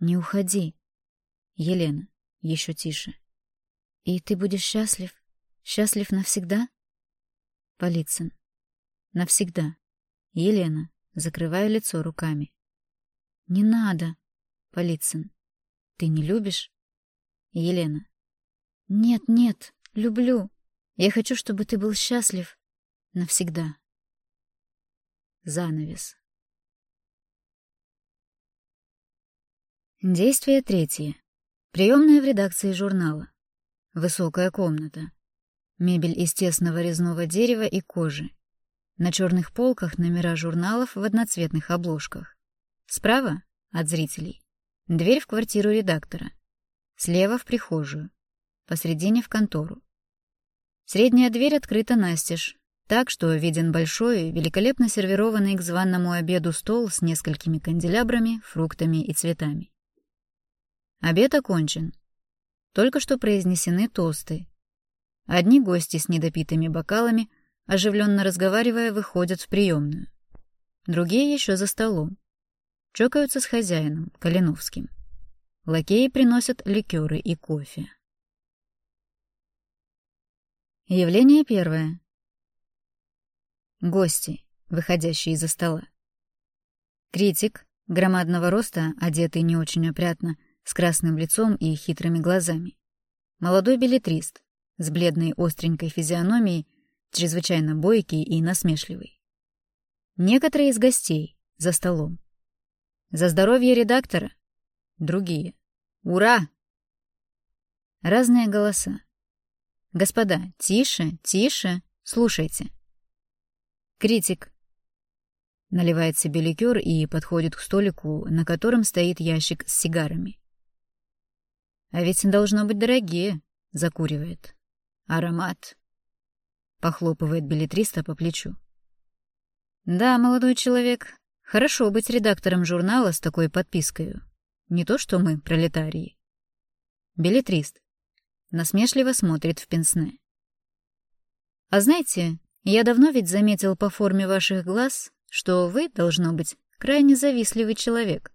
[SPEAKER 2] «Не уходи». Елена. Еще тише. «И ты будешь счастлив? Счастлив навсегда?» Полицин. «Навсегда». Елена, закрывая лицо руками. «Не надо!» Полицин. «Ты не любишь?» Елена. «Нет, нет, люблю. Я хочу, чтобы ты был счастлив. Навсегда». Занавес. Действие третье. Приемная в редакции журнала. Высокая комната. Мебель из тесного резного дерева и кожи. На черных полках номера журналов в одноцветных обложках. Справа — от зрителей. Дверь в квартиру редактора. Слева — в прихожую. Посредине — в контору. Средняя дверь открыта настежь, так что виден большой, великолепно сервированный к званному обеду стол с несколькими канделябрами, фруктами и цветами. Обед окончен. Только что произнесены тосты. Одни гости с недопитыми бокалами, оживленно разговаривая, выходят в приемную. Другие еще за столом. Чокаются с хозяином, Калиновским. Лакеи приносят ликеры и кофе. Явление первое. Гости, выходящие из-за стола. Критик, громадного роста, одетый не очень опрятно, с красным лицом и хитрыми глазами. Молодой билетрист, с бледной остренькой физиономией, чрезвычайно бойкий и насмешливый. Некоторые из гостей за столом. За здоровье редактора. Другие. Ура! Разные голоса. Господа, тише, тише, слушайте. Критик. Наливает себе ликер и подходит к столику, на котором стоит ящик с сигарами. А ведь должно быть дорогие, закуривает. Аромат. Похлопывает билетриста по плечу. Да, молодой человек, хорошо быть редактором журнала с такой подпиской. Не то что мы, пролетарии. Билетрист. Насмешливо смотрит в пенсне. «А знаете, я давно ведь заметил по форме ваших глаз, что вы, должно быть, крайне завистливый человек.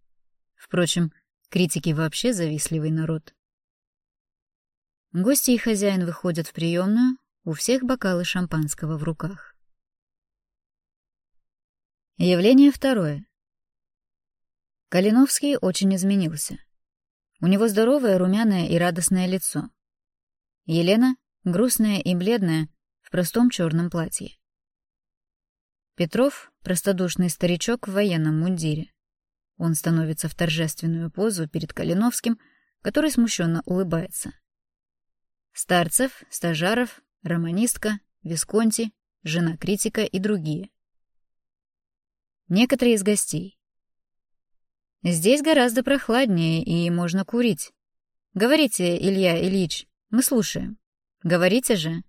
[SPEAKER 2] Впрочем, критики вообще завистливый народ». Гости и хозяин выходят в приемную, у всех бокалы шампанского в руках. Явление второе. Калиновский очень изменился. У него здоровое, румяное и радостное лицо. Елена, грустная и бледная, в простом черном платье. Петров — простодушный старичок в военном мундире. Он становится в торжественную позу перед Калиновским, который смущенно улыбается. Старцев, Стажаров, Романистка, Висконти, жена критика и другие. Некоторые из гостей. Здесь гораздо прохладнее и можно курить. Говорите, Илья Ильич, мы слушаем. Говорите же.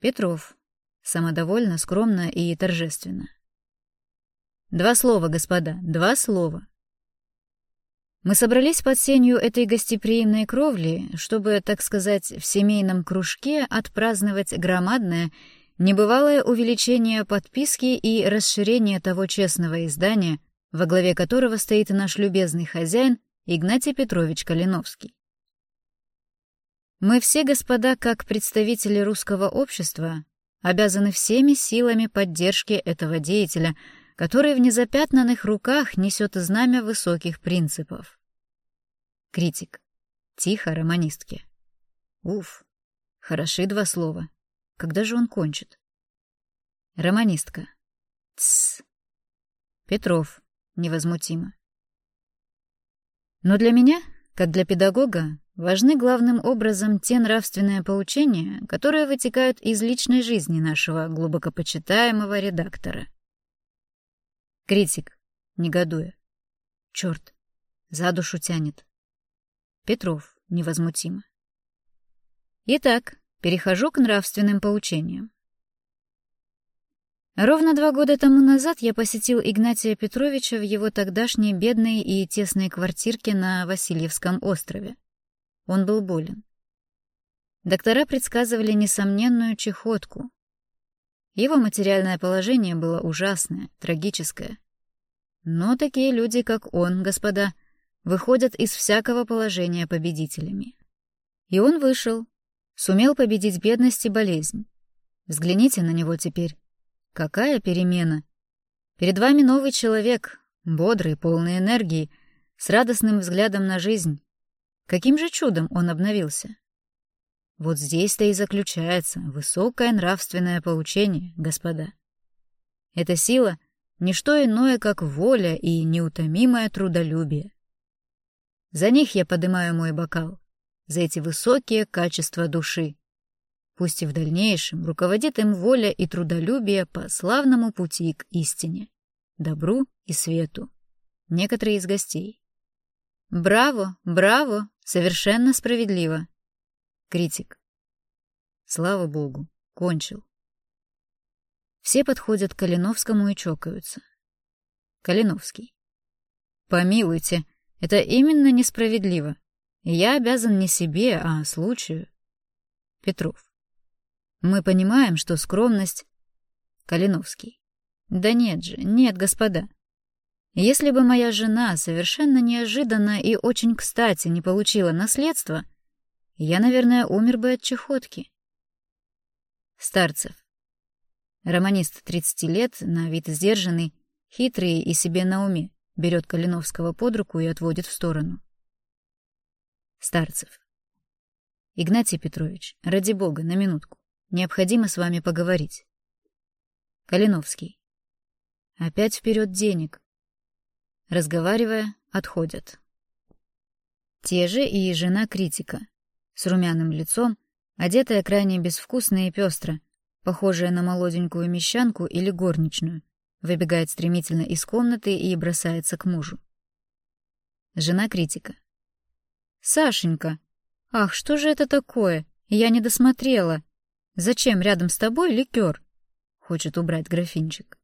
[SPEAKER 2] Петров. Самодовольно, скромно и торжественно. Два слова, господа, два слова. Мы собрались под сенью этой гостеприимной кровли, чтобы, так сказать, в семейном кружке отпраздновать громадное, небывалое увеличение подписки и расширение того честного издания, во главе которого стоит наш любезный хозяин Игнатий Петрович Калиновский. Мы все, господа, как представители русского общества, обязаны всеми силами поддержки этого деятеля, который в незапятнанных руках несет знамя высоких принципов. Критик. Тихо, романистки. Уф, хороши два слова. Когда же он кончит? Романистка. Тсс. Петров. Невозмутимо. Но для меня, как для педагога, важны главным образом те нравственные поучения, которые вытекают из личной жизни нашего глубокопочитаемого редактора. Критик, негодуя. Черт, за душу тянет. Петров, невозмутимо. Итак, перехожу к нравственным поучениям. Ровно два года тому назад я посетил Игнатия Петровича в его тогдашней бедной и тесной квартирке на Васильевском острове. Он был болен. Доктора предсказывали несомненную чехотку. Его материальное положение было ужасное, трагическое. Но такие люди, как он, господа, выходят из всякого положения победителями. И он вышел, сумел победить бедность и болезнь. Взгляните на него теперь. Какая перемена! Перед вами новый человек, бодрый, полный энергии, с радостным взглядом на жизнь, Каким же чудом он обновился? Вот здесь-то и заключается высокое нравственное поучение, господа. Эта сила — не что иное, как воля и неутомимое трудолюбие. За них я поднимаю мой бокал, за эти высокие качества души. Пусть и в дальнейшем руководит им воля и трудолюбие по славному пути к истине, добру и свету. Некоторые из гостей. Браво, браво, совершенно справедливо. Критик. Слава богу, кончил. Все подходят к Калиновскому и чокаются. Калиновский. Помилуйте, это именно несправедливо. Я обязан не себе, а случаю. Петров. Мы понимаем, что скромность... Калиновский. Да нет же, нет, господа. Если бы моя жена совершенно неожиданно и очень кстати не получила наследство, я, наверное, умер бы от чехотки. Старцев. Романист 30 лет, на вид сдержанный, хитрый и себе на уме, берет Калиновского под руку и отводит в сторону. Старцев. Игнатий Петрович, ради бога, на минутку. Необходимо с вами поговорить. Калиновский. Опять вперед денег. Разговаривая, отходят. Те же и жена критика, с румяным лицом, одетая крайне безвкусно и пестро, похожая на молоденькую мещанку или горничную, выбегает стремительно из комнаты и бросается к мужу. Жена критика. «Сашенька, ах, что же это такое? Я не досмотрела. Зачем рядом с тобой ликер?» Хочет убрать графинчик.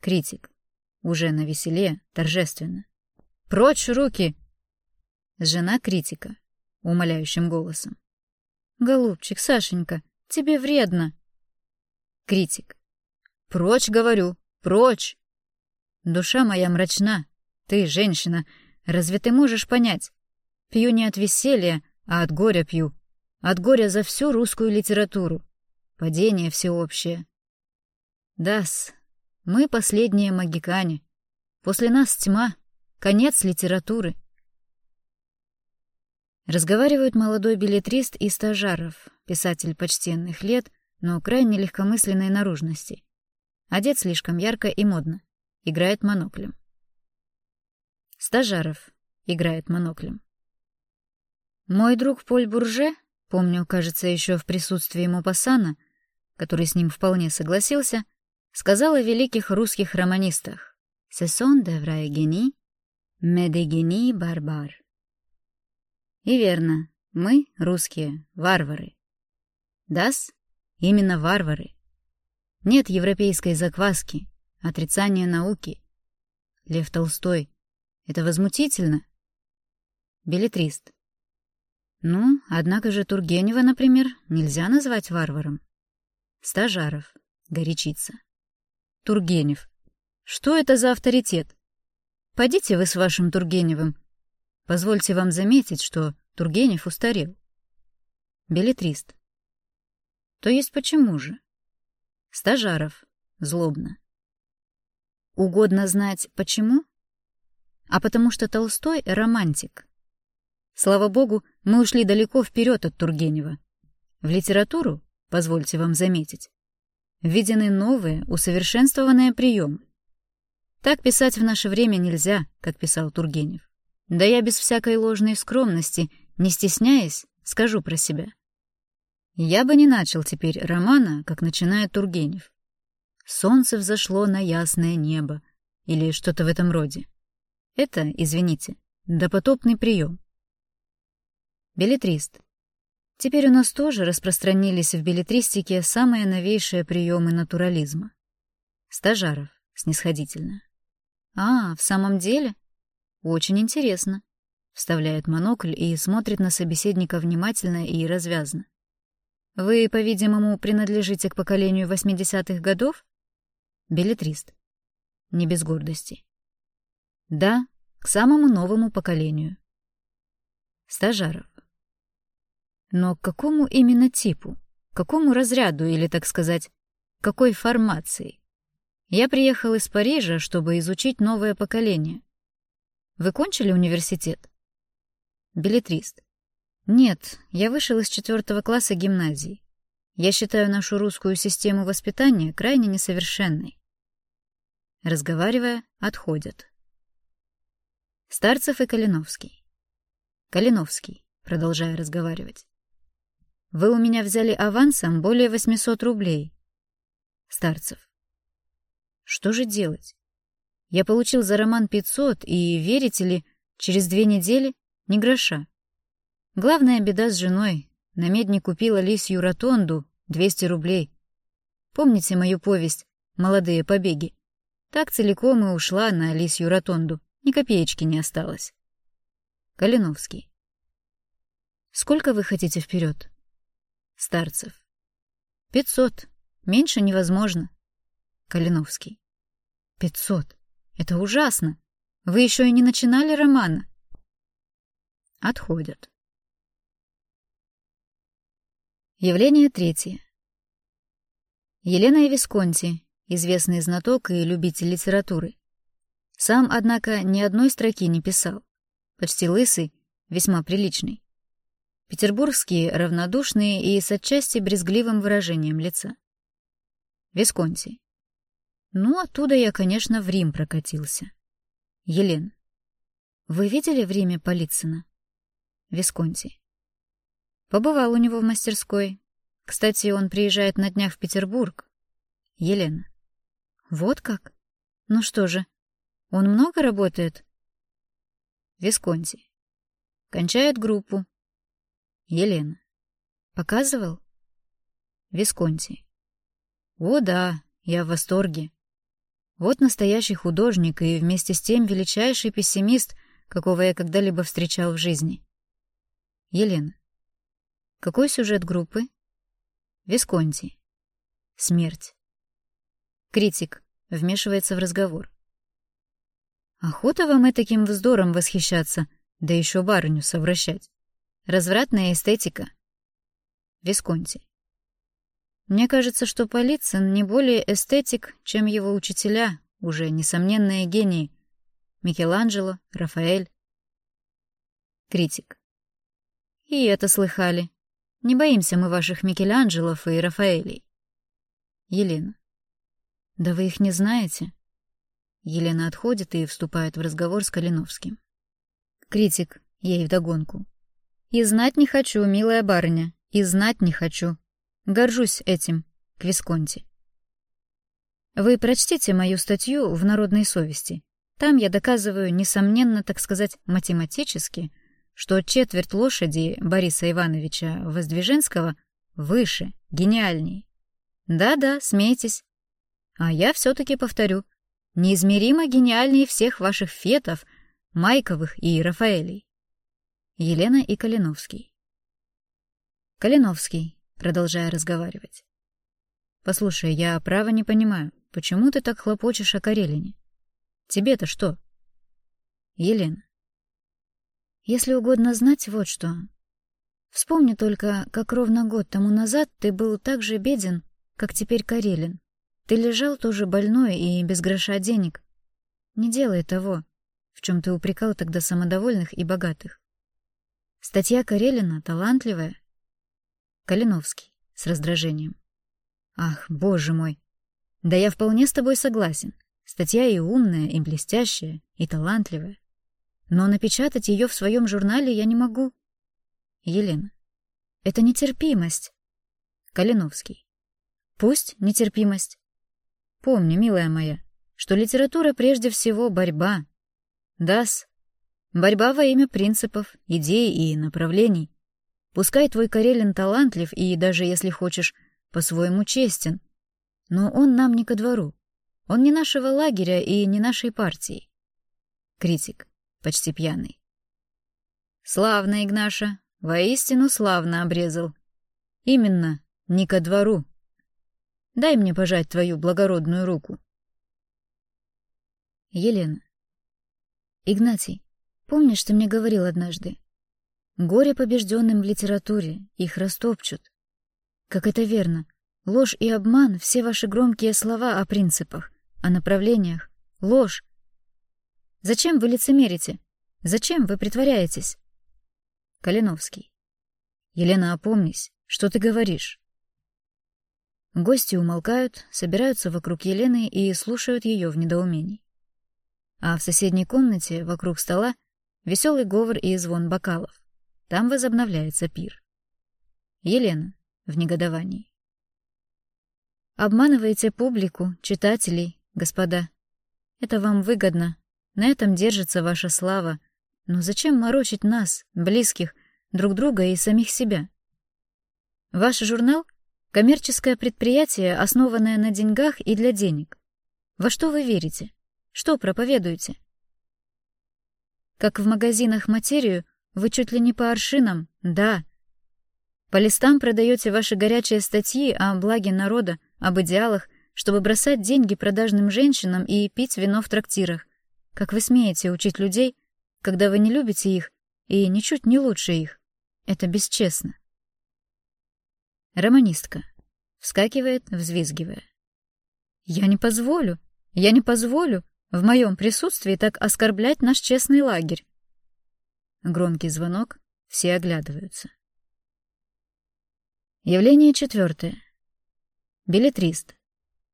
[SPEAKER 2] Критик. Уже на веселе, торжественно. «Прочь руки!» Жена критика, умоляющим голосом. «Голубчик, Сашенька, тебе вредно!» Критик. «Прочь, говорю, прочь!» «Душа моя мрачна. Ты, женщина, разве ты можешь понять? Пью не от веселья, а от горя пью. От горя за всю русскую литературу. Падение всеобщее. Дас, мы последние магикане. После нас тьма, конец литературы. Разговаривают молодой билетрист и стажаров, писатель почтенных лет, но крайне легкомысленной наружности. Одет слишком ярко и модно. Играет моноклем. Стажаров играет моноклем. Мой друг Поль Бурже, помню, кажется, еще в присутствии Мопассана, который с ним вполне согласился, сказал о великих русских романистах «Ce sont de vrais génies, mais des génies barbares». И верно, мы, русские, варвары. Дас, именно варвары. Нет европейской закваски, отрицания науки. Лев Толстой. Это возмутительно. Билетрист. Ну, однако же Тургенева, например, нельзя назвать варваром. Стажаров. Горячится. Тургенев. Что это за авторитет? Пойдите вы с вашим Тургеневым. Позвольте вам заметить, что Тургенев устарел. Билетрист. То есть почему же? Стажаров. Злобно. Угодно знать, почему? А потому что Толстой — романтик. Слава богу, мы ушли далеко вперед от Тургенева. В литературу, позвольте вам заметить, введены новые, усовершенствованные приемы. Так писать в наше время нельзя, как писал Тургенев. Да я без всякой ложной скромности, не стесняясь, скажу про себя. Я бы не начал теперь романа, как начинает Тургенев. «Солнце взошло на ясное небо» или что-то в этом роде. Это, извините, допотопный прием. Билетрист. Теперь у нас тоже распространились в билетристике самые новейшие приемы натурализма. Стажаров, снисходительно. «А, в самом деле? Очень интересно», — вставляет монокль и смотрит на собеседника внимательно и развязно. «Вы, по-видимому, принадлежите к поколению 80-х годов?» Билетрист. Не без гордости. «Да, к самому новому поколению». Стажаров. Но к какому именно типу? К какому разряду или, так сказать, какой формации? Я приехал из Парижа, чтобы изучить новое поколение. Вы кончили университет? Билетрист. Нет, я вышел из четвертого класса гимназии. Я считаю нашу русскую систему воспитания крайне несовершенной. Разговаривая, отходят. Старцев и Калиновский. Калиновский, продолжая разговаривать. Вы у меня взяли авансом более 800 рублей. Старцев. Что же делать? Я получил за роман 500, и, верите ли, через две недели ни гроша. Главная беда с женой. На медне купила лисью ротонду, 200 рублей. Помните мою повесть «Молодые побеги»? Так целиком и ушла на лисью ротонду. Ни копеечки не осталось. Калиновский. Сколько вы хотите вперед? Старцев. Пятьсот. Меньше невозможно. Калиновский. Пятьсот. Это ужасно. Вы еще и не начинали романа. Отходят. Явление третье. Елена Висконти, известный знаток и любитель литературы. Сам, однако, ни одной строки не писал. Почти лысый, весьма приличный. Петербургские, равнодушные и с отчасти брезгливым выражением лица. Висконти. Ну, оттуда я, конечно, в Рим прокатился. Елена. Вы видели в Риме Полицына? Висконти. Побывал у него в мастерской. Кстати, он приезжает на днях в Петербург. Елена. Вот как? Ну что же, он много работает? Висконти. Кончает группу. Елена. Показывал? Висконти. О, да, я в восторге. Вот настоящий художник и вместе с тем величайший пессимист, какого я когда-либо встречал в жизни. Елена. Какой сюжет группы? Висконти. Смерть. Критик. Вмешивается в разговор. Охота вам таким вздором восхищаться, да еще барыню совращать. Развратная эстетика. Висконти. Мне кажется, что Полицын не более эстетик, чем его учителя, уже несомненные гении. Микеланджело, Рафаэль. Критик. И это слыхали. Не боимся мы ваших Микеланджелов и Рафаэлей. Елена. Да вы их не знаете? Елена отходит и вступает в разговор с Калиновским. Критик, ей вдогонку. И знать не хочу, милая барыня, и знать не хочу. Горжусь этим, к Висконти. Вы прочтите мою статью в «Народной совести». Там я доказываю, несомненно, так сказать, математически, что четверть лошади Бориса Ивановича Воздвиженского выше, гениальней. Да-да, смейтесь. А я все-таки повторю, неизмеримо гениальнее всех ваших фетов, Майковых и Рафаэлей. Елена и Калиновский. Калиновский продолжая разговаривать. «Послушай, я право не понимаю, почему ты так хлопочешь о Карелине? Тебе-то что?» Елена. «Если угодно знать, вот что. Вспомни только, как ровно год тому назад ты был так же беден, как теперь Карелин. Ты лежал тоже больной и без гроша денег. Не делай того, в чем ты упрекал тогда самодовольных и богатых. Статья Карелина талантливая, Калиновский с раздражением. Ах, боже мой. Да я вполне с тобой согласен. Статья и умная, и блестящая, и талантливая. Но напечатать ее в своем журнале я не могу. Елена. Это нетерпимость. Калиновский. Пусть нетерпимость. Помни, милая моя, что литература прежде всего борьба. Дас. Борьба во имя принципов, идей и направлений. Пускай твой Карелин талантлив и, даже если хочешь, по-своему честен, но он нам не ко двору. Он не нашего лагеря и не нашей партии. Критик, почти пьяный. Славно, Игнаша, воистину славно обрезал. Именно, не ко двору. Дай мне пожать твою благородную руку. Елена. Игнатий, помнишь, ты мне говорил однажды, Горе побежденным в литературе, их растопчут. Как это верно. Ложь и обман — все ваши громкие слова о принципах, о направлениях. Ложь. Зачем вы лицемерите? Зачем вы притворяетесь? Калиновский. Елена, опомнись, что ты говоришь? Гости умолкают, собираются вокруг Елены и слушают ее в недоумении. А в соседней комнате, вокруг стола, веселый говор и звон бокалов. Там возобновляется пир. Елена в негодовании. Обманываете публику, читателей, господа. Это вам выгодно. На этом держится ваша слава. Но зачем морочить нас, близких, друг друга и самих себя? Ваш журнал — коммерческое предприятие, основанное на деньгах и для денег. Во что вы верите? Что проповедуете? Как в магазинах материю, вы чуть ли не по аршинам, да.
[SPEAKER 1] По листам продаете ваши горячие статьи о благе народа, об идеалах, чтобы бросать деньги продажным женщинам и пить вино в трактирах. Как вы смеете учить людей, когда вы не любите их и ничуть не лучше их? Это бесчестно. Романистка. Вскакивает, взвизгивая. «Я не позволю! Я не позволю в моем присутствии так оскорблять наш честный лагерь!» Громкий звонок, все оглядываются. Явление четвертое. Билетрист.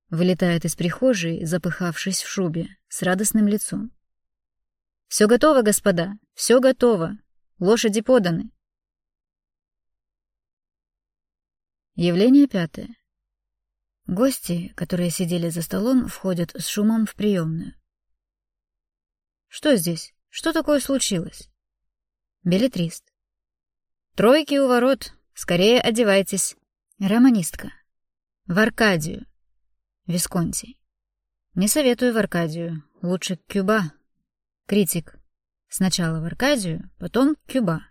[SPEAKER 1] Вылетает из прихожей, запыхавшись в шубе, с радостным лицом. «Все готово, господа, все готово. Лошади поданы». Явление пятое. Гости, которые сидели за столом, входят с шумом в приемную. «Что здесь? Что такое случилось?» Билетрист. «Тройки у ворот. Скорее одевайтесь. Романистка. В Аркадию. Висконти. Не советую в Аркадию. Лучше Кюба. Критик. Сначала в Аркадию, потом Кюба.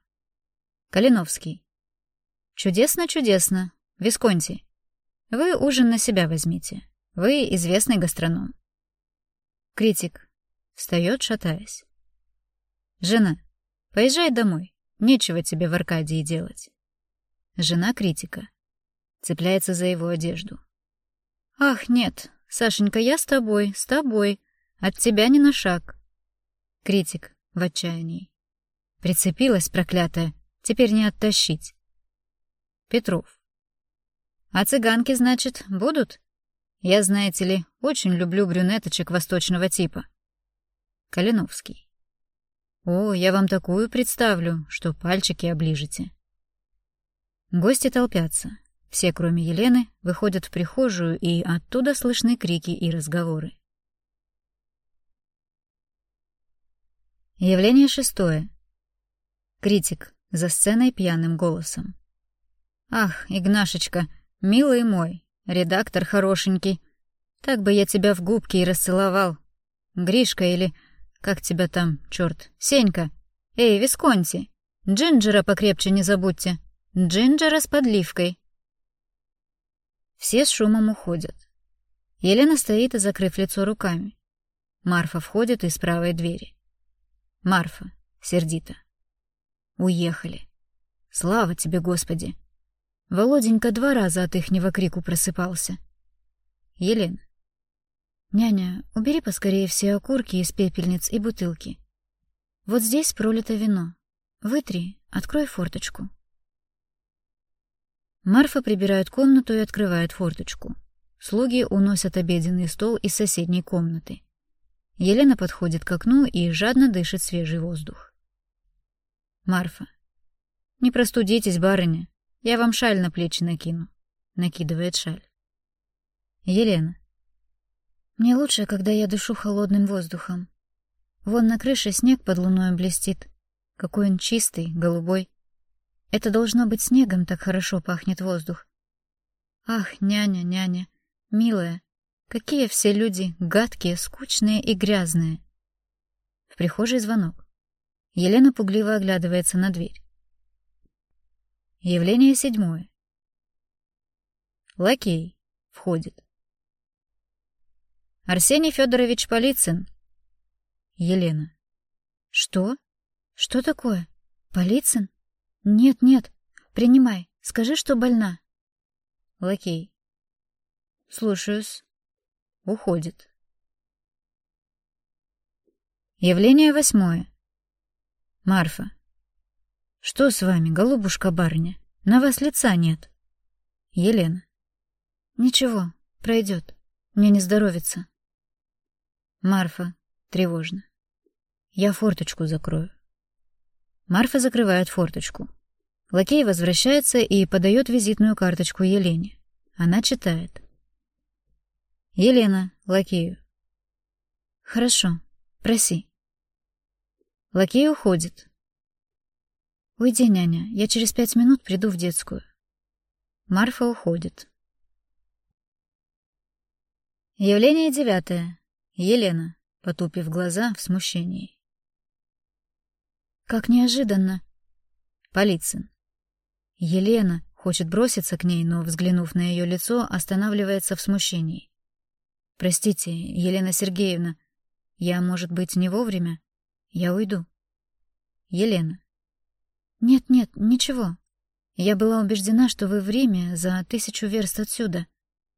[SPEAKER 1] Калиновский. Чудесно, чудесно. Висконти. Вы ужин на себя возьмите. Вы известный гастроном. Критик. Встает, шатаясь. Жена. Поезжай домой. Нечего тебе в Аркадии делать. Жена критика. Цепляется за его одежду. «Ах, нет, Сашенька, я с тобой, с тобой. От тебя ни на шаг». Критик в отчаянии. Прицепилась, проклятая, теперь не оттащить. Петров. «А цыганки, значит, будут? Я, знаете ли, очень люблю брюнеточек восточного типа». Калиновский. «О, я вам такую представлю, что пальчики оближете». Гости толпятся. Все, кроме Елены, выходят в прихожую, и оттуда слышны крики и разговоры. Явление шестое. Критик за сценой пьяным голосом. «Ах, Игнашечка, милый мой, редактор хорошенький, так бы я тебя в губки и расцеловал. Гришка или, как тебя там, черт, Сенька. Эй, Висконти, Джинджера покрепче не забудьте». Джинджера с подливкой. Все с шумом уходят. Елена стоит, закрыв лицо руками. Марфа входит из правой двери. Марфа, сердито. Уехали. Слава тебе, Господи! Володенька два раза от ихнего крику просыпался. Елена. Няня, убери поскорее все окурки из пепельниц и бутылки. Вот здесь пролито вино. Вытри, открой форточку. Марфа прибирает комнату и открывает форточку. Слуги уносят обеденный стол из соседней комнаты. Елена подходит к окну и жадно дышит свежий воздух. Марфа. «Не простудитесь, барыня. Я вам шаль на плечи накину». Накидывает шаль. Елена. «Мне лучше, когда я дышу холодным воздухом. Вон на крыше снег под луной блестит. Какой он чистый, голубой. Это должно быть снегом так хорошо пахнет воздух. Ах, няня, няня, милая, какие все люди гадкие, скучные и грязные. В прихожей звонок. Елена пугливо оглядывается на дверь. Явление седьмое. Лакей входит. Арсений Федорович Полицын. Елена. Что? Что такое? Полицын? «Нет, нет, принимай. Скажи, что больна». Лакей. «Слушаюсь». Уходит. Явление восьмое. Марфа. «Что с вами, голубушка-барыня? На вас лица нет». Елена. «Ничего, пройдет. Мне не здоровится». Марфа. Тревожно. «Я форточку закрою». Марфа закрывает форточку. Лакей возвращается и подает визитную карточку Елене. Она читает. Елена, лакею. Хорошо, проси. Лакей уходит. Уйди, няня, я через пять минут приду в детскую. Марфа уходит. Явление девятое. Елена, потупив глаза в смущении. Как неожиданно. Полицин. Елена,
[SPEAKER 2] Хочет броситься к ней, но, взглянув на ее лицо, останавливается в смущении. «Простите, Елена Сергеевна, я, может быть, не вовремя? Я уйду». «Елена». «Нет-нет, ничего. Я была убеждена, что вы в Риме за тысячу верст отсюда.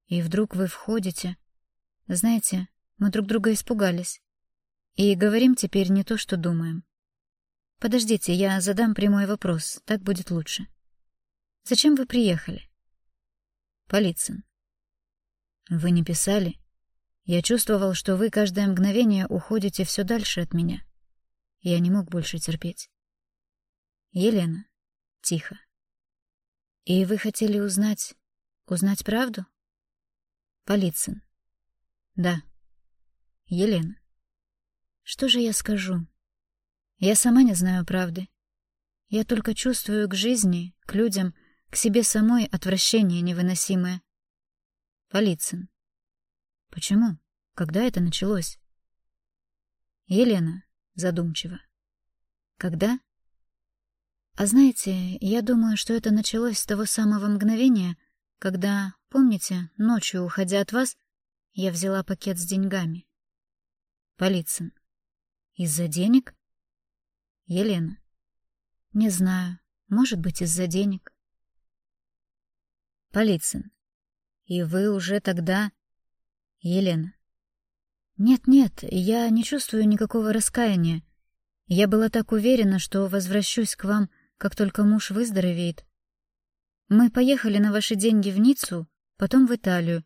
[SPEAKER 2] И вдруг вы входите. Знаете, мы друг друга испугались. И говорим теперь не то, что думаем. Подождите, я задам прямой вопрос, так будет лучше. Зачем вы приехали? Полицин. Вы не писали? Я чувствовал, что вы каждое мгновение уходите все дальше от меня. Я не мог больше терпеть. Елена. Тихо. И вы хотели узнать... узнать правду? Полицин. Да. Елена. Что же я скажу? Я сама не знаю правды. Я только чувствую к жизни, к людям, к себе самой отвращение невыносимое. Полицин. Почему? Когда это началось? Елена задумчиво. Когда? А знаете, я думаю, что это началось с того самого мгновения, когда, помните, ночью, уходя от вас, я взяла пакет с деньгами. Полицин. Из-за денег? Елена. Не знаю. Может быть, из-за денег. Полицин. И вы уже тогда... Елена. Нет-нет, я не чувствую никакого раскаяния. Я была так уверена, что возвращусь к вам, как только муж выздоровеет. Мы поехали на ваши деньги в Ниццу, потом в Италию.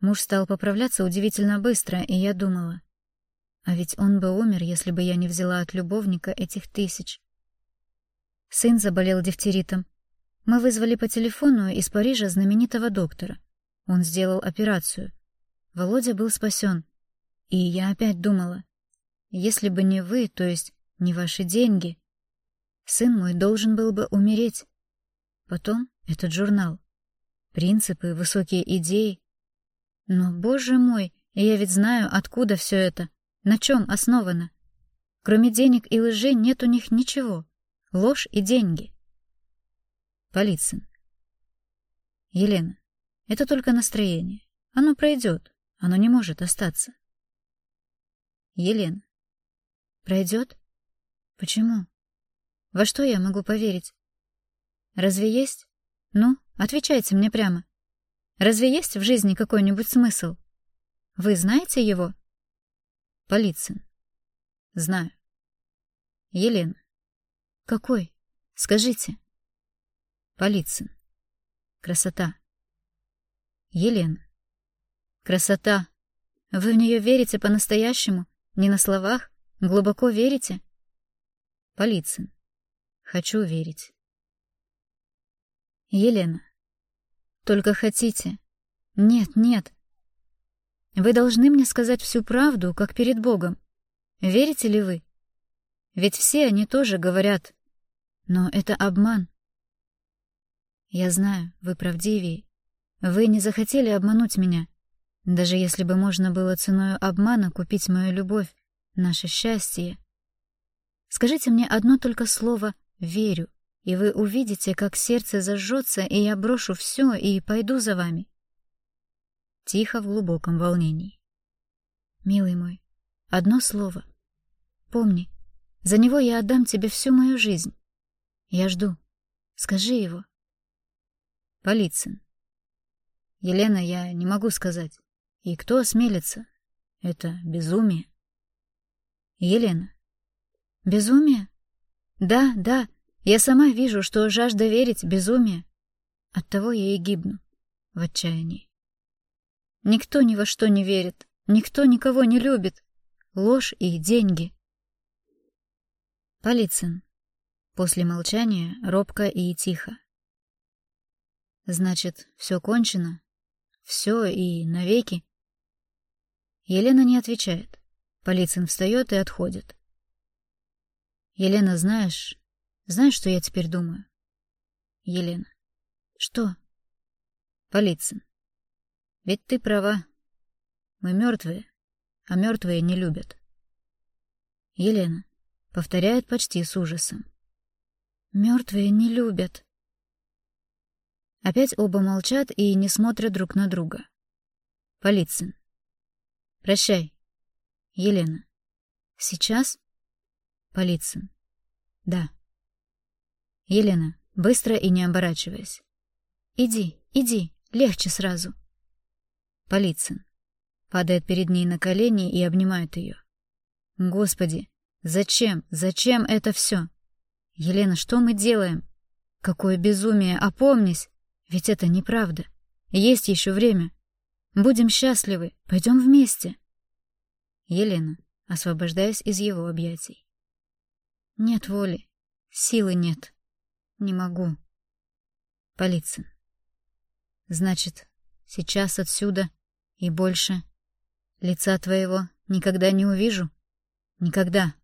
[SPEAKER 2] Муж стал поправляться удивительно быстро, и я думала, а ведь он бы умер, если бы я не взяла от любовника этих тысяч. Сын заболел дифтеритом. Мы вызвали по телефону из Парижа знаменитого доктора. Он сделал операцию. Володя был спасен. И я опять думала, если бы не вы, то есть не ваши деньги, сын мой должен был бы умереть. Потом этот журнал. Принципы, высокие идеи. Но, боже мой, я ведь знаю, откуда все это. На чем основано? Кроме денег и лжи нет у них ничего. Ложь и деньги. Полицин. Елена, это только настроение. Оно пройдет. Оно не может остаться. Елена. Пройдет? Почему? Во что я могу поверить? Разве есть? Ну, отвечайте мне прямо. Разве есть в жизни какой-нибудь смысл? Вы знаете его? Полицин. Знаю. Елена. Какой? Скажите. Полицин. Красота. Елена. Красота. Вы в нее верите по-настоящему? Не на словах? Глубоко верите? Полицин. Хочу верить. Елена. Только хотите. Нет, нет. Вы должны мне сказать всю правду, как перед Богом. Верите ли вы? Ведь все они тоже говорят. Но это обман. Я знаю, вы правдивее. Вы не захотели обмануть меня. Даже если бы можно было ценой обмана купить мою любовь, наше счастье. Скажите мне одно только слово «верю», и вы увидите, как сердце зажжется, и я брошу все и пойду за вами. Тихо в глубоком волнении. «Милый мой, одно слово. Помни, за него я отдам тебе всю мою жизнь. Я жду. Скажи его». Полицин. Елена, я не могу сказать. И кто осмелится? Это безумие. Елена. Безумие? Да, да, я сама вижу, что жажда верить — безумие. Оттого я и гибну в отчаянии. Никто ни во что не верит, никто никого не любит. Ложь и деньги. Полицин. После молчания робко и тихо. Значит, все кончено? Все и навеки? Елена не отвечает. Полицин встает и отходит. Елена, знаешь, знаешь, что я теперь думаю? Елена. Что? Полицин. Ведь ты права. Мы мертвые, а мертвые не любят. Елена повторяет почти с ужасом. Мертвые не любят. Опять оба молчат и не смотрят друг на друга. Полицин. Прощай. Елена. Сейчас? Полицин. Да. Елена, быстро и не оборачиваясь. Иди, иди, легче сразу. Полицин. Падает перед ней на колени и обнимает ее. Господи, зачем, зачем это все? Елена, что мы делаем? Какое безумие, опомнись! Ведь это неправда. Есть еще время. Будем счастливы, пойдем вместе. Елена, освобождаясь из его объятий. Нет воли, силы нет. Не могу. Полицин. Значит, сейчас отсюда и больше лица твоего никогда не увижу? Никогда.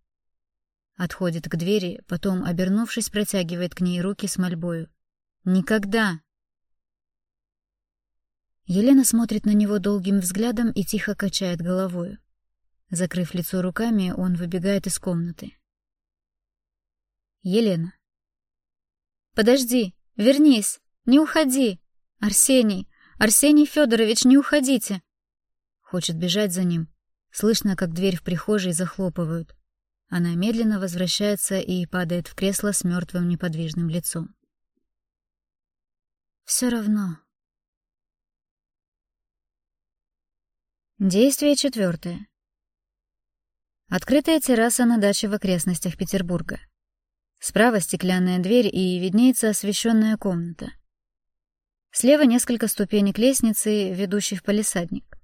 [SPEAKER 2] Отходит к двери, потом, обернувшись, протягивает к ней руки с мольбою. Никогда. Елена смотрит на него долгим взглядом и тихо качает головою. Закрыв лицо руками, он выбегает из комнаты. Елена. «Подожди! Вернись! Не уходи! Арсений! Арсений Федорович, не уходите!» Хочет бежать за ним. Слышно, как дверь в прихожей захлопывают. Она медленно возвращается и падает в кресло с мертвым неподвижным лицом. Все равно, Действие четвертое. Открытая терраса на даче в окрестностях Петербурга. Справа стеклянная дверь и виднеется освещенная комната. Слева несколько ступенек лестницы, ведущей в палисадник.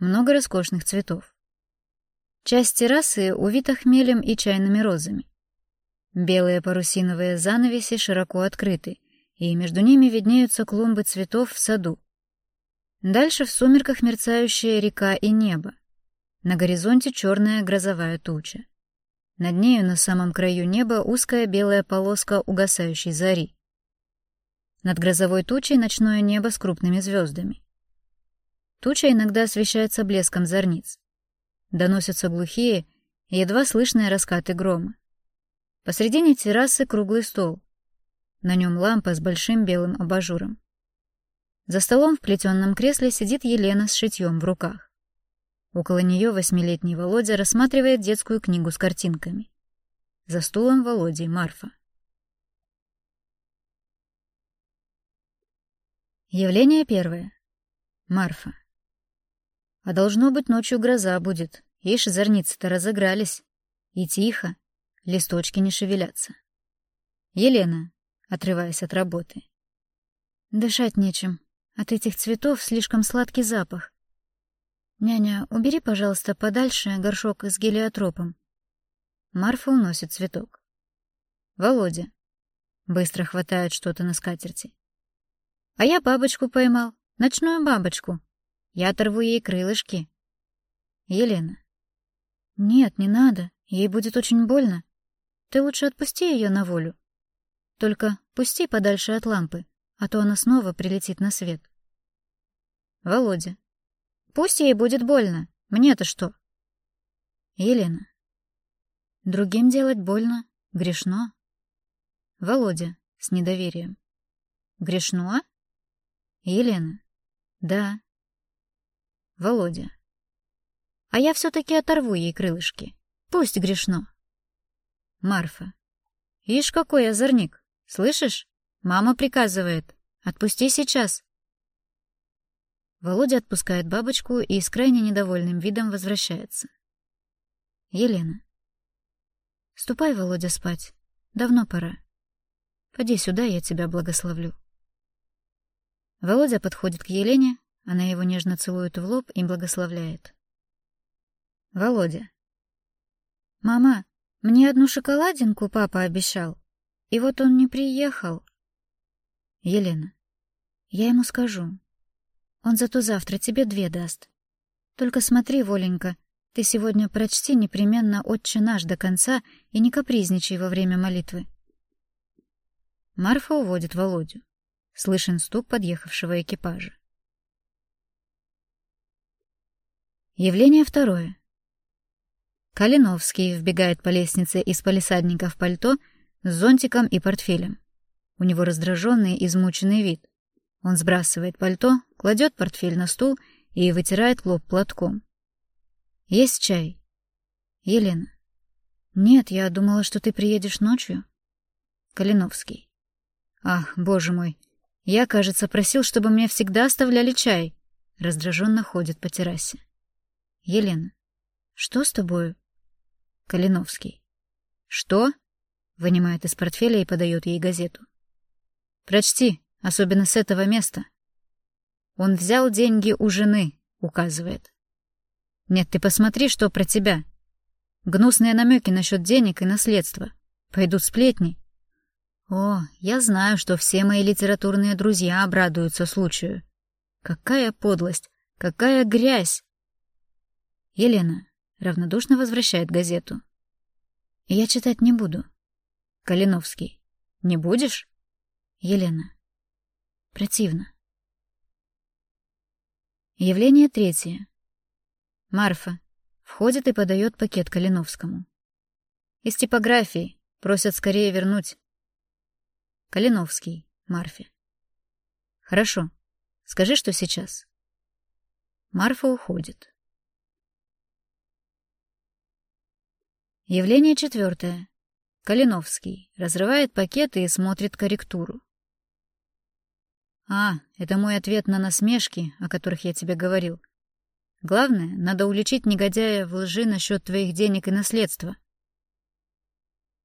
[SPEAKER 2] Много роскошных цветов. Часть террасы увита хмелем и чайными розами. Белые парусиновые занавеси широко открыты, и между ними виднеются клумбы цветов в саду. Дальше в сумерках мерцающая река и небо. На горизонте черная грозовая туча. Над нею на самом краю неба узкая белая полоска угасающей зари. Над грозовой тучей ночное небо с крупными звездами. Туча иногда освещается блеском зорниц. Доносятся глухие, едва слышные раскаты грома. Посредине террасы круглый стол. На нем лампа с большим белым абажуром. За столом в плетенном кресле сидит Елена с шитьем в руках. Около нее восьмилетний Володя рассматривает детскую книгу с картинками. За стулом Володи Марфа. Явление первое. Марфа. А должно быть, ночью гроза будет. Ишь, зорницы-то разыгрались. И тихо. Листочки не шевелятся. Елена, отрываясь от работы. Дышать нечем. От этих цветов слишком сладкий запах. «Няня, убери, пожалуйста, подальше горшок с гелиотропом». Марфа уносит цветок. «Володя». Быстро хватает что-то на скатерти. «А я бабочку поймал, ночную бабочку. Я оторву ей крылышки». Елена. «Нет, не надо, ей будет очень больно. Ты лучше отпусти ее на волю. Только пусти подальше от лампы, а то она снова прилетит на свет». Володя. Пусть ей будет больно. Мне-то что? Елена. Другим делать больно. Грешно. Володя с недоверием. Грешно? Елена. Да. Володя. А я все-таки оторву ей крылышки. Пусть грешно. Марфа. Ишь, какой озорник. Слышишь? Мама приказывает. Отпусти сейчас. Володя отпускает бабочку и с крайне недовольным видом возвращается. Елена. Ступай, Володя, спать. Давно пора. Поди сюда, я тебя благословлю. Володя подходит к Елене, она его нежно целует в лоб и благословляет. Володя. «Мама, мне одну шоколадинку папа обещал, и вот он не приехал». Елена. «Я ему скажу, он зато завтра тебе две даст. Только смотри, Воленька, ты сегодня прочти непременно «Отче наш» до конца и не капризничай во время молитвы. Марфа уводит Володю. Слышен стук подъехавшего экипажа. Явление второе. Калиновский вбегает по лестнице из палисадника в пальто с зонтиком и портфелем. У него раздраженный, измученный вид. Он сбрасывает пальто, кладет портфель на стул и вытирает лоб платком. «Есть чай?» «Елена». «Нет, я думала, что ты приедешь ночью». Калиновский. «Ах, боже мой, я, кажется, просил, чтобы мне всегда оставляли чай». Раздраженно ходит по террасе. «Елена, что с тобою?» Калиновский. «Что?» Вынимает из портфеля и подает ей газету. «Прочти, особенно с этого места». Он взял деньги у жены, указывает. «Нет, ты посмотри, что про тебя. Гнусные намеки насчет денег и наследства. Пойдут сплетни. О, я знаю, что все мои литературные друзья обрадуются случаю. Какая подлость, какая грязь! Елена равнодушно возвращает газету. Я читать не буду. Калиновский. Не будешь? Елена. Противно. Явление третье. Марфа. Входит и подает пакет Калиновскому. Из типографии. Просят скорее вернуть. Калиновский. Марфе. Хорошо. Скажи, что сейчас. Марфа уходит. Явление четвертое. Калиновский разрывает пакеты и смотрит корректуру. «А, это мой ответ на насмешки, о которых я тебе говорил. Главное, надо уличить негодяя в лжи насчет твоих денег и наследства».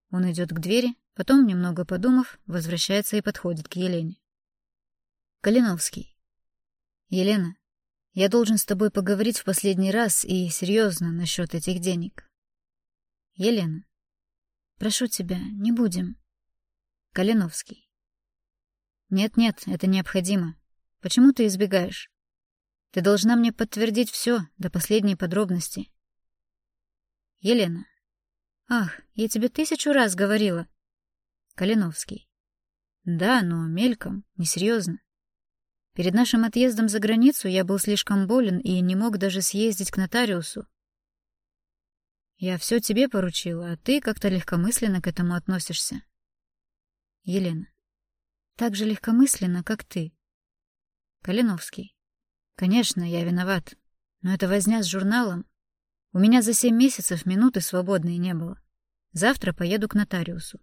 [SPEAKER 2] Он идет к двери, потом, немного подумав, возвращается и подходит к Елене. Калиновский. «Елена, я должен с тобой поговорить в последний раз и серьезно насчет этих денег». Елена. Прошу тебя, не будем. Калиновский. Нет-нет, это необходимо. Почему ты избегаешь? Ты должна мне подтвердить все до последней подробности. Елена. Ах, я тебе тысячу раз говорила. Калиновский. Да, но мельком, несерьезно. Перед нашим отъездом за границу я был слишком болен и не мог даже съездить к нотариусу. Я все тебе поручила, а ты как-то легкомысленно к этому относишься. Елена. Так же легкомысленно, как ты. Калиновский. Конечно, я виноват. Но это возня с журналом. У меня за семь месяцев минуты свободной не было. Завтра поеду к нотариусу.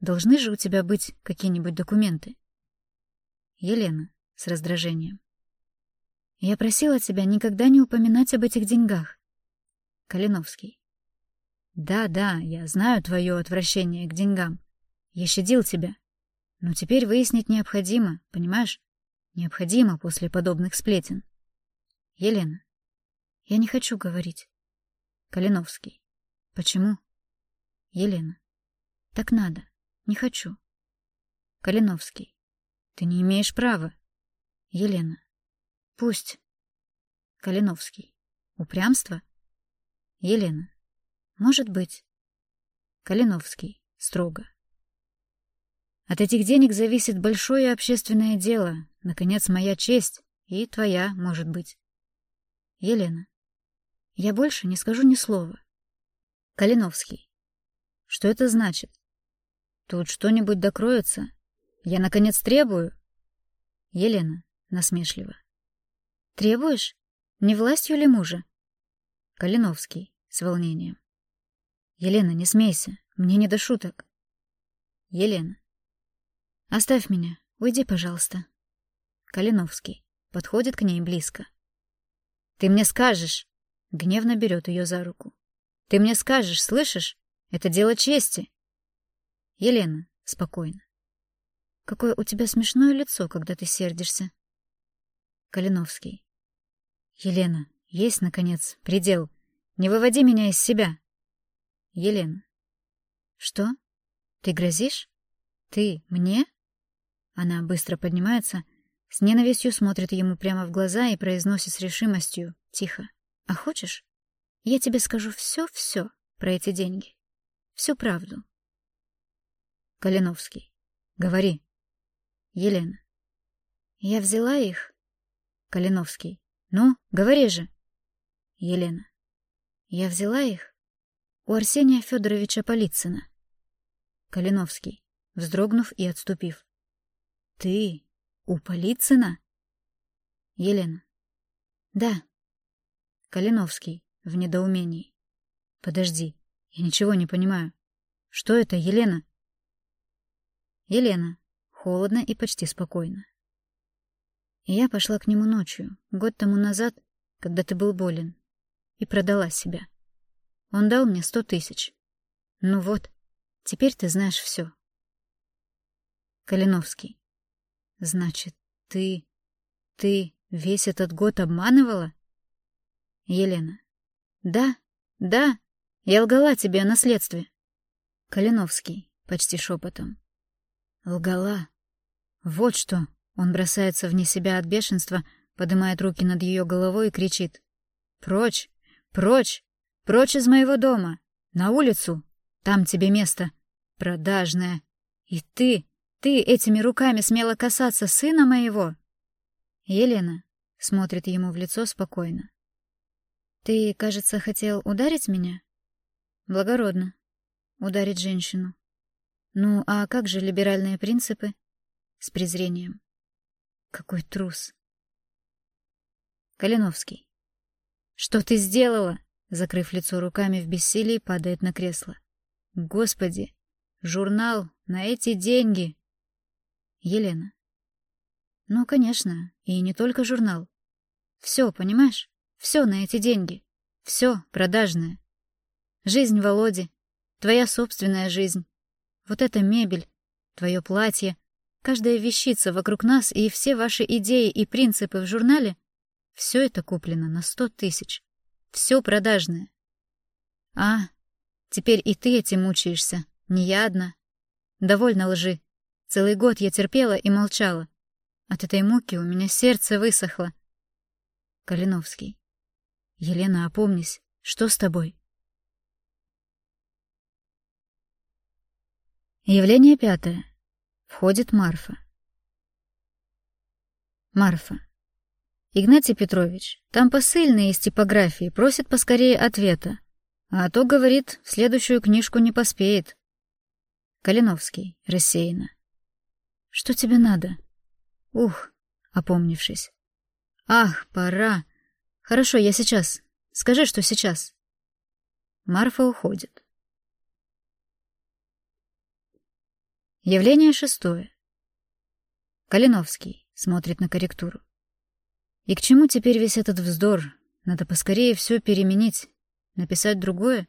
[SPEAKER 2] Должны же у тебя быть какие-нибудь документы. Елена с раздражением. Я просила тебя никогда не упоминать об этих деньгах. Калиновский. Да, да, я знаю твое отвращение к деньгам. Я щадил тебя. Но теперь выяснить необходимо, понимаешь? Необходимо после подобных сплетен. Елена. Я не хочу говорить. Калиновский. Почему? Елена. Так надо. Не хочу. Калиновский. Ты не имеешь права. Елена. Пусть. Калиновский. Упрямство? Елена. Может быть. Калиновский. Строго. От этих денег зависит большое общественное дело, наконец, моя честь и твоя, может быть. Елена. Я больше не скажу ни слова. Калиновский. Что это значит? Тут что-нибудь докроется. Я, наконец, требую. Елена. Насмешливо. Требуешь? Не властью ли мужа? Калиновский. С волнением. Елена, не смейся, мне не до шуток. Елена. Оставь меня, уйди, пожалуйста. Калиновский подходит к ней близко. Ты мне скажешь, гневно берет ее за руку. Ты мне скажешь, слышишь? Это дело чести. Елена, спокойно. Какое у тебя смешное лицо, когда ты сердишься. Калиновский. Елена, есть, наконец, предел. Не выводи меня из себя. Елена. Что? Ты грозишь? Ты мне? Она быстро поднимается, с ненавистью смотрит ему прямо в глаза и произносит с решимостью, тихо. А хочешь? Я тебе скажу все-все про эти деньги. Всю правду. Калиновский. Говори. Елена. Я взяла их. Калиновский. Ну, говори же. Елена. Я взяла их у Арсения Федоровича Полицына. Калиновский, вздрогнув и отступив. Ты, У Полицына? Елена. Да. Калиновский в недоумении. Подожди, я ничего не понимаю. Что это, Елена? Елена. Холодно и почти спокойно. Я пошла к нему ночью, год тому назад, когда ты был болен, и продала себя. Он дал мне сто тысяч. Ну вот, теперь ты знаешь все. Калиновский. Значит, ты... ты весь этот год обманывала? Елена. Да, да, я лгала тебе о наследстве. Калиновский, почти шепотом. Лгала. Вот что. Он бросается вне себя от бешенства, поднимает руки над ее головой и кричит. «Прочь! Прочь! Прочь из моего дома! На улицу! Там тебе место! Продажная! И ты, ты этими руками смела касаться сына моего!» Елена смотрит ему в лицо спокойно. «Ты, кажется, хотел ударить меня?» «Благородно. Ударить женщину. Ну, а как же либеральные принципы?» С презрением. «Какой трус!» Калиновский. «Что ты сделала?» Закрыв лицо руками в бессилии, падает на кресло. «Господи! Журнал! На эти деньги!» Елена. «Ну, конечно, и не только журнал. Все, понимаешь? Все на эти деньги. Все продажное. Жизнь Володи, твоя собственная жизнь. Вот эта мебель, твое платье, каждая вещица вокруг нас и все ваши идеи и принципы в журнале — все это куплено на сто тысяч. Все продажное. А, теперь и ты этим мучаешься, не я одна. Довольно лжи. Целый год я терпела и молчала. От этой муки у меня сердце высохло. Калиновский. Елена, опомнись. Что с тобой? Явление пятое. Входит Марфа. Марфа. Игнатий Петрович, там посыльный из типографии просит поскорее ответа. А то, говорит, следующую книжку не поспеет. Калиновский, рассеянно. Что тебе надо? Ух, опомнившись. Ах, пора. Хорошо, я сейчас. Скажи, что сейчас. Марфа уходит. Явление шестое. Калиновский смотрит на корректуру. И к чему теперь весь этот вздор? Надо поскорее все переменить, написать другое.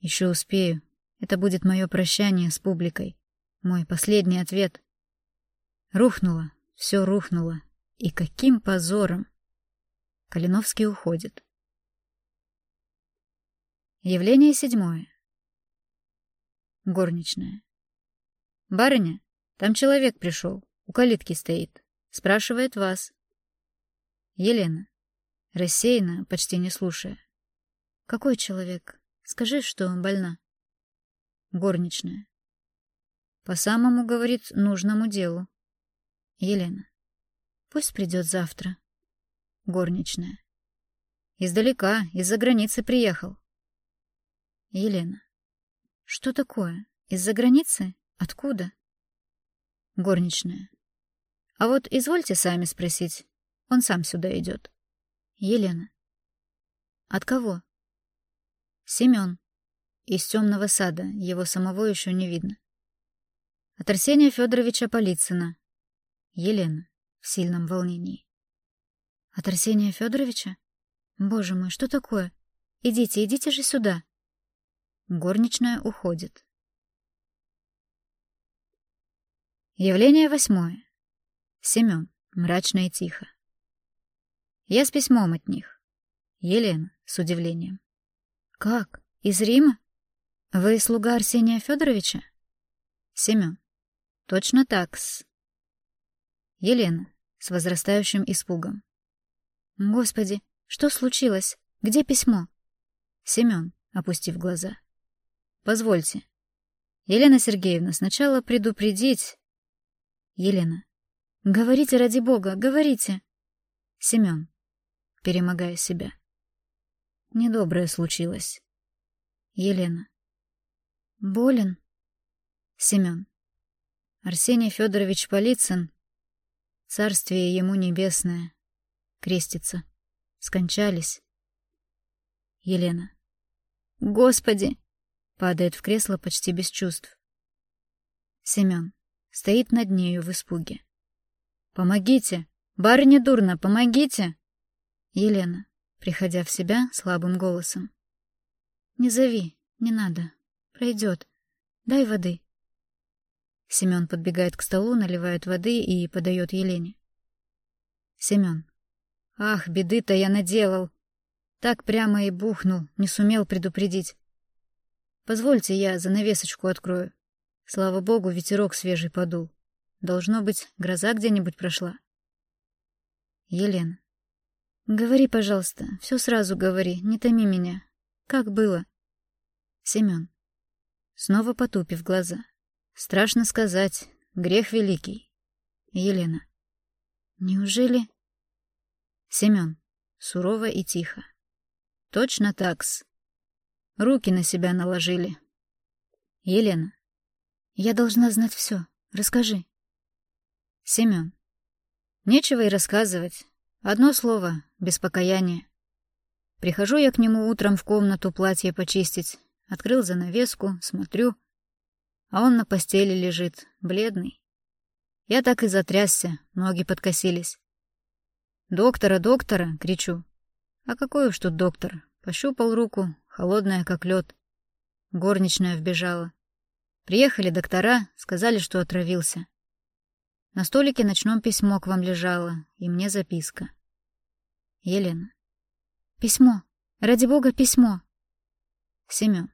[SPEAKER 2] Еще успею. Это будет мое прощание с публикой. Мой последний ответ. Рухнуло, все рухнуло. И каким позором! Калиновский уходит. Явление седьмое. Горничная. «Барыня, там человек пришел, у калитки стоит. Спрашивает вас». Елена. Рассеянно, почти не слушая. «Какой человек? Скажи, что он больна». Горничная. «По самому, — говорит, — нужному делу». Елена. «Пусть придет завтра». Горничная. «Издалека, из-за границы приехал». Елена. «Что такое? Из-за границы? Откуда?» Горничная. «А вот извольте сами спросить. Он сам сюда идет. Елена. От кого? Семен. Из темного сада, его самого еще не видно. От Арсения Федоровича Полицына. Елена. В сильном волнении. От Арсения Федоровича? Боже мой, что такое? Идите, идите же сюда. Горничная уходит. Явление восьмое. Семен. Мрачно и тихо. Я с письмом от них. Елена с удивлением. Как? Из Рима? Вы слуга Арсения Федоровича? Семен. Точно так -с. Елена с возрастающим испугом. Господи, что случилось? Где письмо? Семен, опустив глаза. Позвольте. Елена Сергеевна, сначала предупредить. Елена. Говорите ради бога, говорите. Семен перемогая себя. Недоброе случилось. Елена. Болен? Семен. Арсений Федорович Полицын. царствие ему небесное, крестится, скончались. Елена. Господи! Падает в кресло почти без чувств. Семен. Стоит над нею в испуге. «Помогите! Барыня дурно, помогите!» Елена, приходя в себя слабым голосом. «Не зови, не надо. Пройдет. Дай воды». Семен подбегает к столу, наливает воды и подает Елене. Семен. «Ах, беды-то я наделал! Так прямо и бухнул, не сумел предупредить. Позвольте, я занавесочку открою. Слава богу, ветерок свежий подул. Должно быть, гроза где-нибудь прошла. Елена. Говори, пожалуйста, все сразу говори, не томи меня. Как было? Семен. Снова потупив глаза. Страшно сказать, грех великий. Елена. Неужели... Семен. Сурово и тихо. Точно такс. Руки на себя наложили. Елена. Я должна знать все. Расскажи. Семен. Нечего и рассказывать. Одно слово — без покаяния. Прихожу я к нему утром в комнату платье почистить. Открыл занавеску, смотрю. А он на постели лежит, бледный. Я так и затрясся, ноги подкосились. «Доктора, доктора!» — кричу. «А какой уж тут доктор?» Пощупал руку, холодная, как лед. Горничная вбежала. Приехали доктора, сказали, что отравился. На столике ночном письмо к вам лежало, и мне записка. Елена. Письмо. Ради бога, письмо. Семен.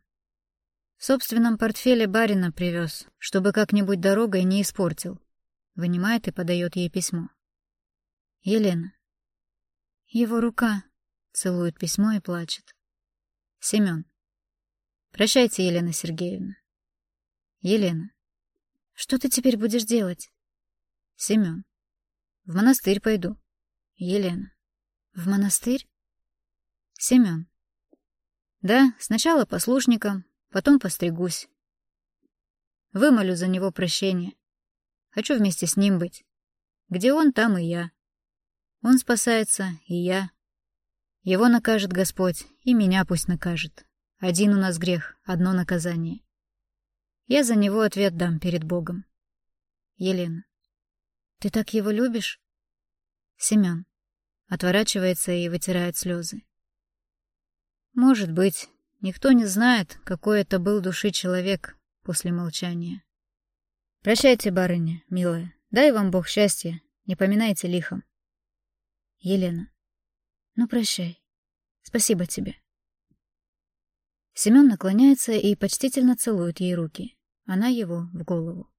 [SPEAKER 2] В собственном портфеле барина привез, чтобы как-нибудь дорогой не испортил. Вынимает и подает ей письмо. Елена. Его рука. Целует письмо и плачет. Семен. Прощайте, Елена Сергеевна. Елена. Что ты теперь будешь делать? Семен. В монастырь пойду. Елена. В монастырь? Семен. Да, сначала послушником, потом постригусь. Вымолю за него прощение. Хочу вместе с ним быть. Где он, там и я. Он спасается, и я. Его накажет Господь, и меня пусть накажет. Один у нас грех, одно наказание. Я за него ответ дам перед Богом. Елена. Ты так его любишь? Семен. Отворачивается и вытирает слезы. Может быть, никто не знает, какой это был души человек после молчания. Прощайте, барыня, милая. Дай вам Бог счастья, не поминайте лихом. Елена. Ну, прощай. Спасибо тебе. Семен наклоняется и почтительно целует ей руки. Она его в голову.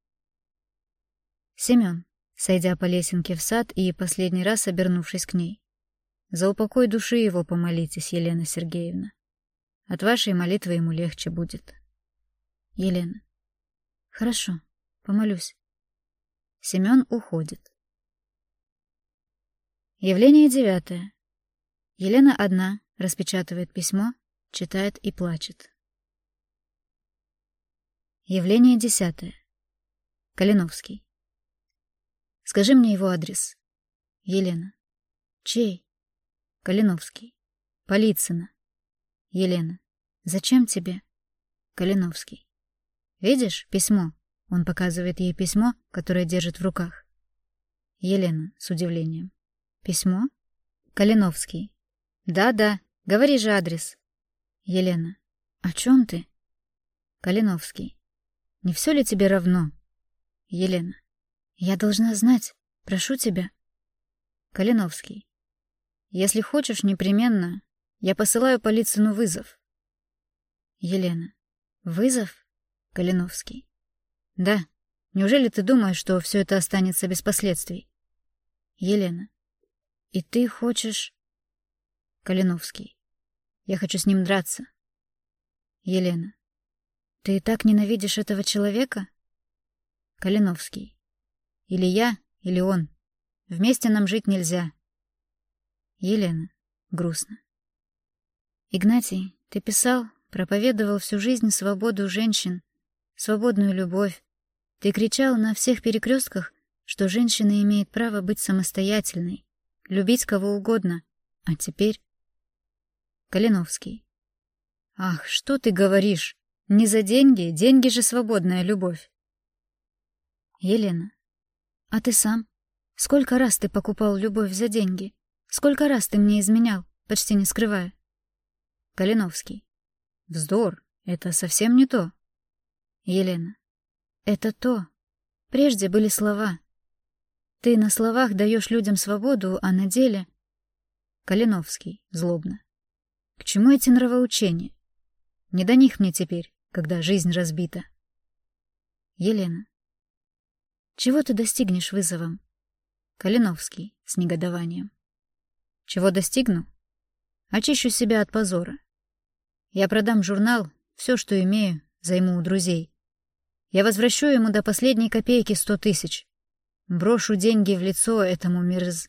[SPEAKER 2] Семен сойдя по лесенке в сад и последний раз обернувшись к ней. «За упокой души его помолитесь, Елена Сергеевна. От вашей молитвы ему легче будет». Елена. «Хорошо, помолюсь». Семен уходит. Явление девятое. Елена одна распечатывает письмо, читает и плачет. Явление десятое. Калиновский. Скажи мне его адрес. Елена. Чей? Калиновский. Полицына. Елена. Зачем тебе? Калиновский. Видишь письмо? Он показывает ей письмо, которое держит в руках. Елена с удивлением. Письмо? Калиновский. Да-да, говори же адрес. Елена. О чем ты? Калиновский. Не все ли тебе равно? Елена. Я должна знать. Прошу тебя. Калиновский. Если хочешь, непременно. Я посылаю полицию вызов. Елена. Вызов? Калиновский. Да. Неужели ты думаешь, что все это останется без последствий? Елена. И ты хочешь... Калиновский. Я хочу с ним драться. Елена. Ты и так ненавидишь этого человека? Калиновский. Или я, или он. Вместе нам жить нельзя. Елена. Грустно. Игнатий, ты писал, проповедовал всю жизнь свободу женщин, свободную любовь. Ты кричал на всех перекрестках,
[SPEAKER 1] что женщина имеет право быть самостоятельной, любить кого угодно, а теперь... Калиновский. Ах, что ты говоришь? Не за деньги, деньги же свободная любовь. Елена. А ты сам? Сколько раз ты покупал любовь за деньги? Сколько раз ты мне изменял, почти не скрывая? Калиновский. Вздор, это совсем не то. Елена. Это то. Прежде были слова, ты на словах даешь людям свободу, а на деле... Калиновский, злобно. К чему эти нравоучения? Не до них мне теперь, когда жизнь разбита. Елена. Чего ты достигнешь вызовом? Калиновский, с негодованием. Чего достигну? Очищу себя от позора. Я продам журнал, все, что имею, займу у друзей. Я возвращу ему до последней копейки сто тысяч. Брошу деньги в лицо этому мерз...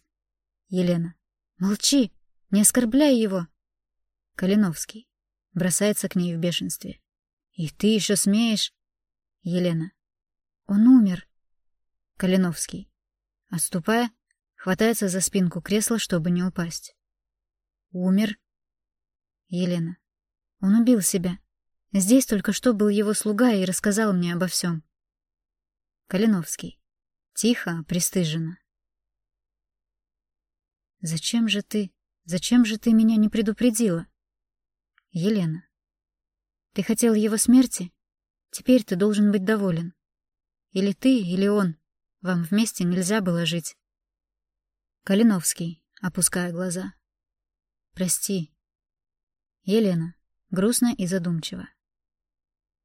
[SPEAKER 1] Елена. Молчи, не оскорбляй его. Калиновский. Бросается к ней в бешенстве. И ты еще смеешь? Елена. Он умер. Калиновский. Отступая, хватается за спинку кресла, чтобы не упасть. Умер. Елена. Он убил себя. Здесь только что был его слуга и рассказал мне обо всем. Калиновский. Тихо, пристыженно. «Зачем же ты... Зачем же ты меня не предупредила?» «Елена, ты хотел его смерти? Теперь ты должен быть доволен. Или ты, или он. Вам вместе нельзя было жить». Калиновский, опуская глаза. «Прости». Елена, грустно и задумчиво.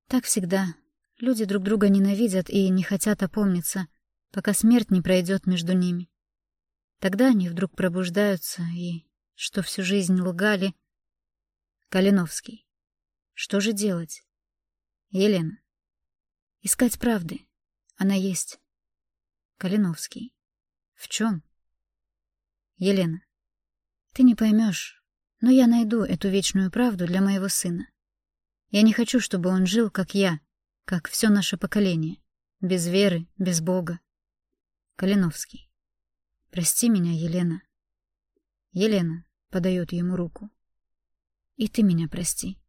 [SPEAKER 1] Так всегда. Люди друг друга ненавидят и не хотят опомниться, пока смерть не пройдет между ними. Тогда они вдруг пробуждаются и, что всю жизнь лгали... Калиновский. Что же делать? Елена. Искать правды. Она есть. Калиновский. В чем? Елена. Ты не поймешь, но я найду эту вечную правду для моего сына. Я не хочу, чтобы он жил, как я, как все наше поколение, без веры, без Бога. Калиновский. Прости меня, Елена. Елена подает ему руку. И ты меня прости.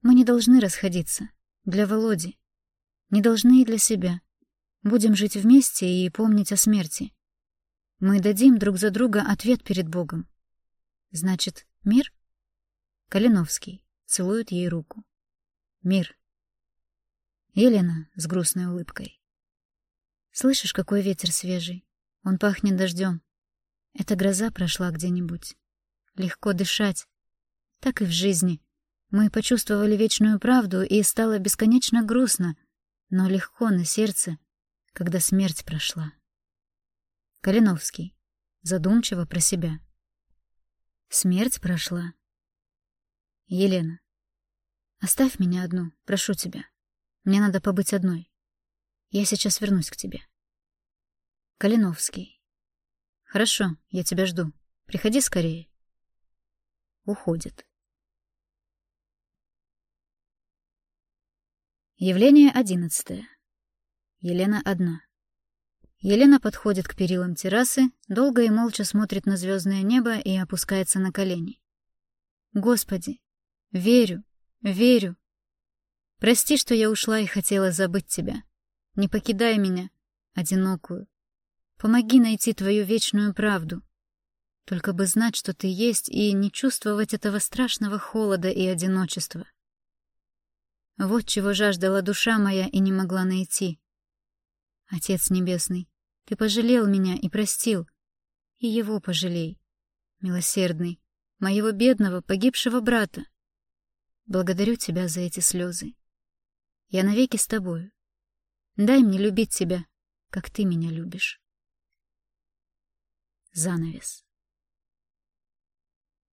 [SPEAKER 1] Мы не должны расходиться. Для Володи. Не должны и для себя. Будем жить вместе и помнить о смерти. Мы дадим друг за друга ответ перед Богом. Значит, мир? Калиновский целует ей руку. Мир. Елена с грустной улыбкой. Слышишь, какой ветер свежий? Он пахнет дождем. Эта гроза прошла где-нибудь. Легко дышать. Так и в жизни. Мы почувствовали вечную правду, и стало бесконечно грустно, но легко на сердце, когда смерть прошла. Калиновский. Задумчиво про себя. Смерть прошла. Елена. Оставь меня одну, прошу тебя. Мне надо побыть одной. Я сейчас вернусь к тебе. Калиновский. Хорошо, я тебя жду. Приходи скорее. Уходит. Явление одиннадцатое. Елена одна. Елена подходит к перилам террасы, долго и молча смотрит на звездное небо и опускается на колени. Господи, верю, верю. Прости, что я ушла и хотела забыть тебя. Не покидай меня, одинокую. Помоги найти твою вечную правду. Только бы знать, что ты есть, и не чувствовать этого страшного холода и одиночества. Вот чего жаждала душа моя и не могла найти. Отец Небесный, ты пожалел меня и простил. И его пожалей, милосердный, моего бедного погибшего брата. Благодарю тебя за эти слезы. Я навеки с тобою. Дай мне любить тебя, как ты меня любишь. Занавес.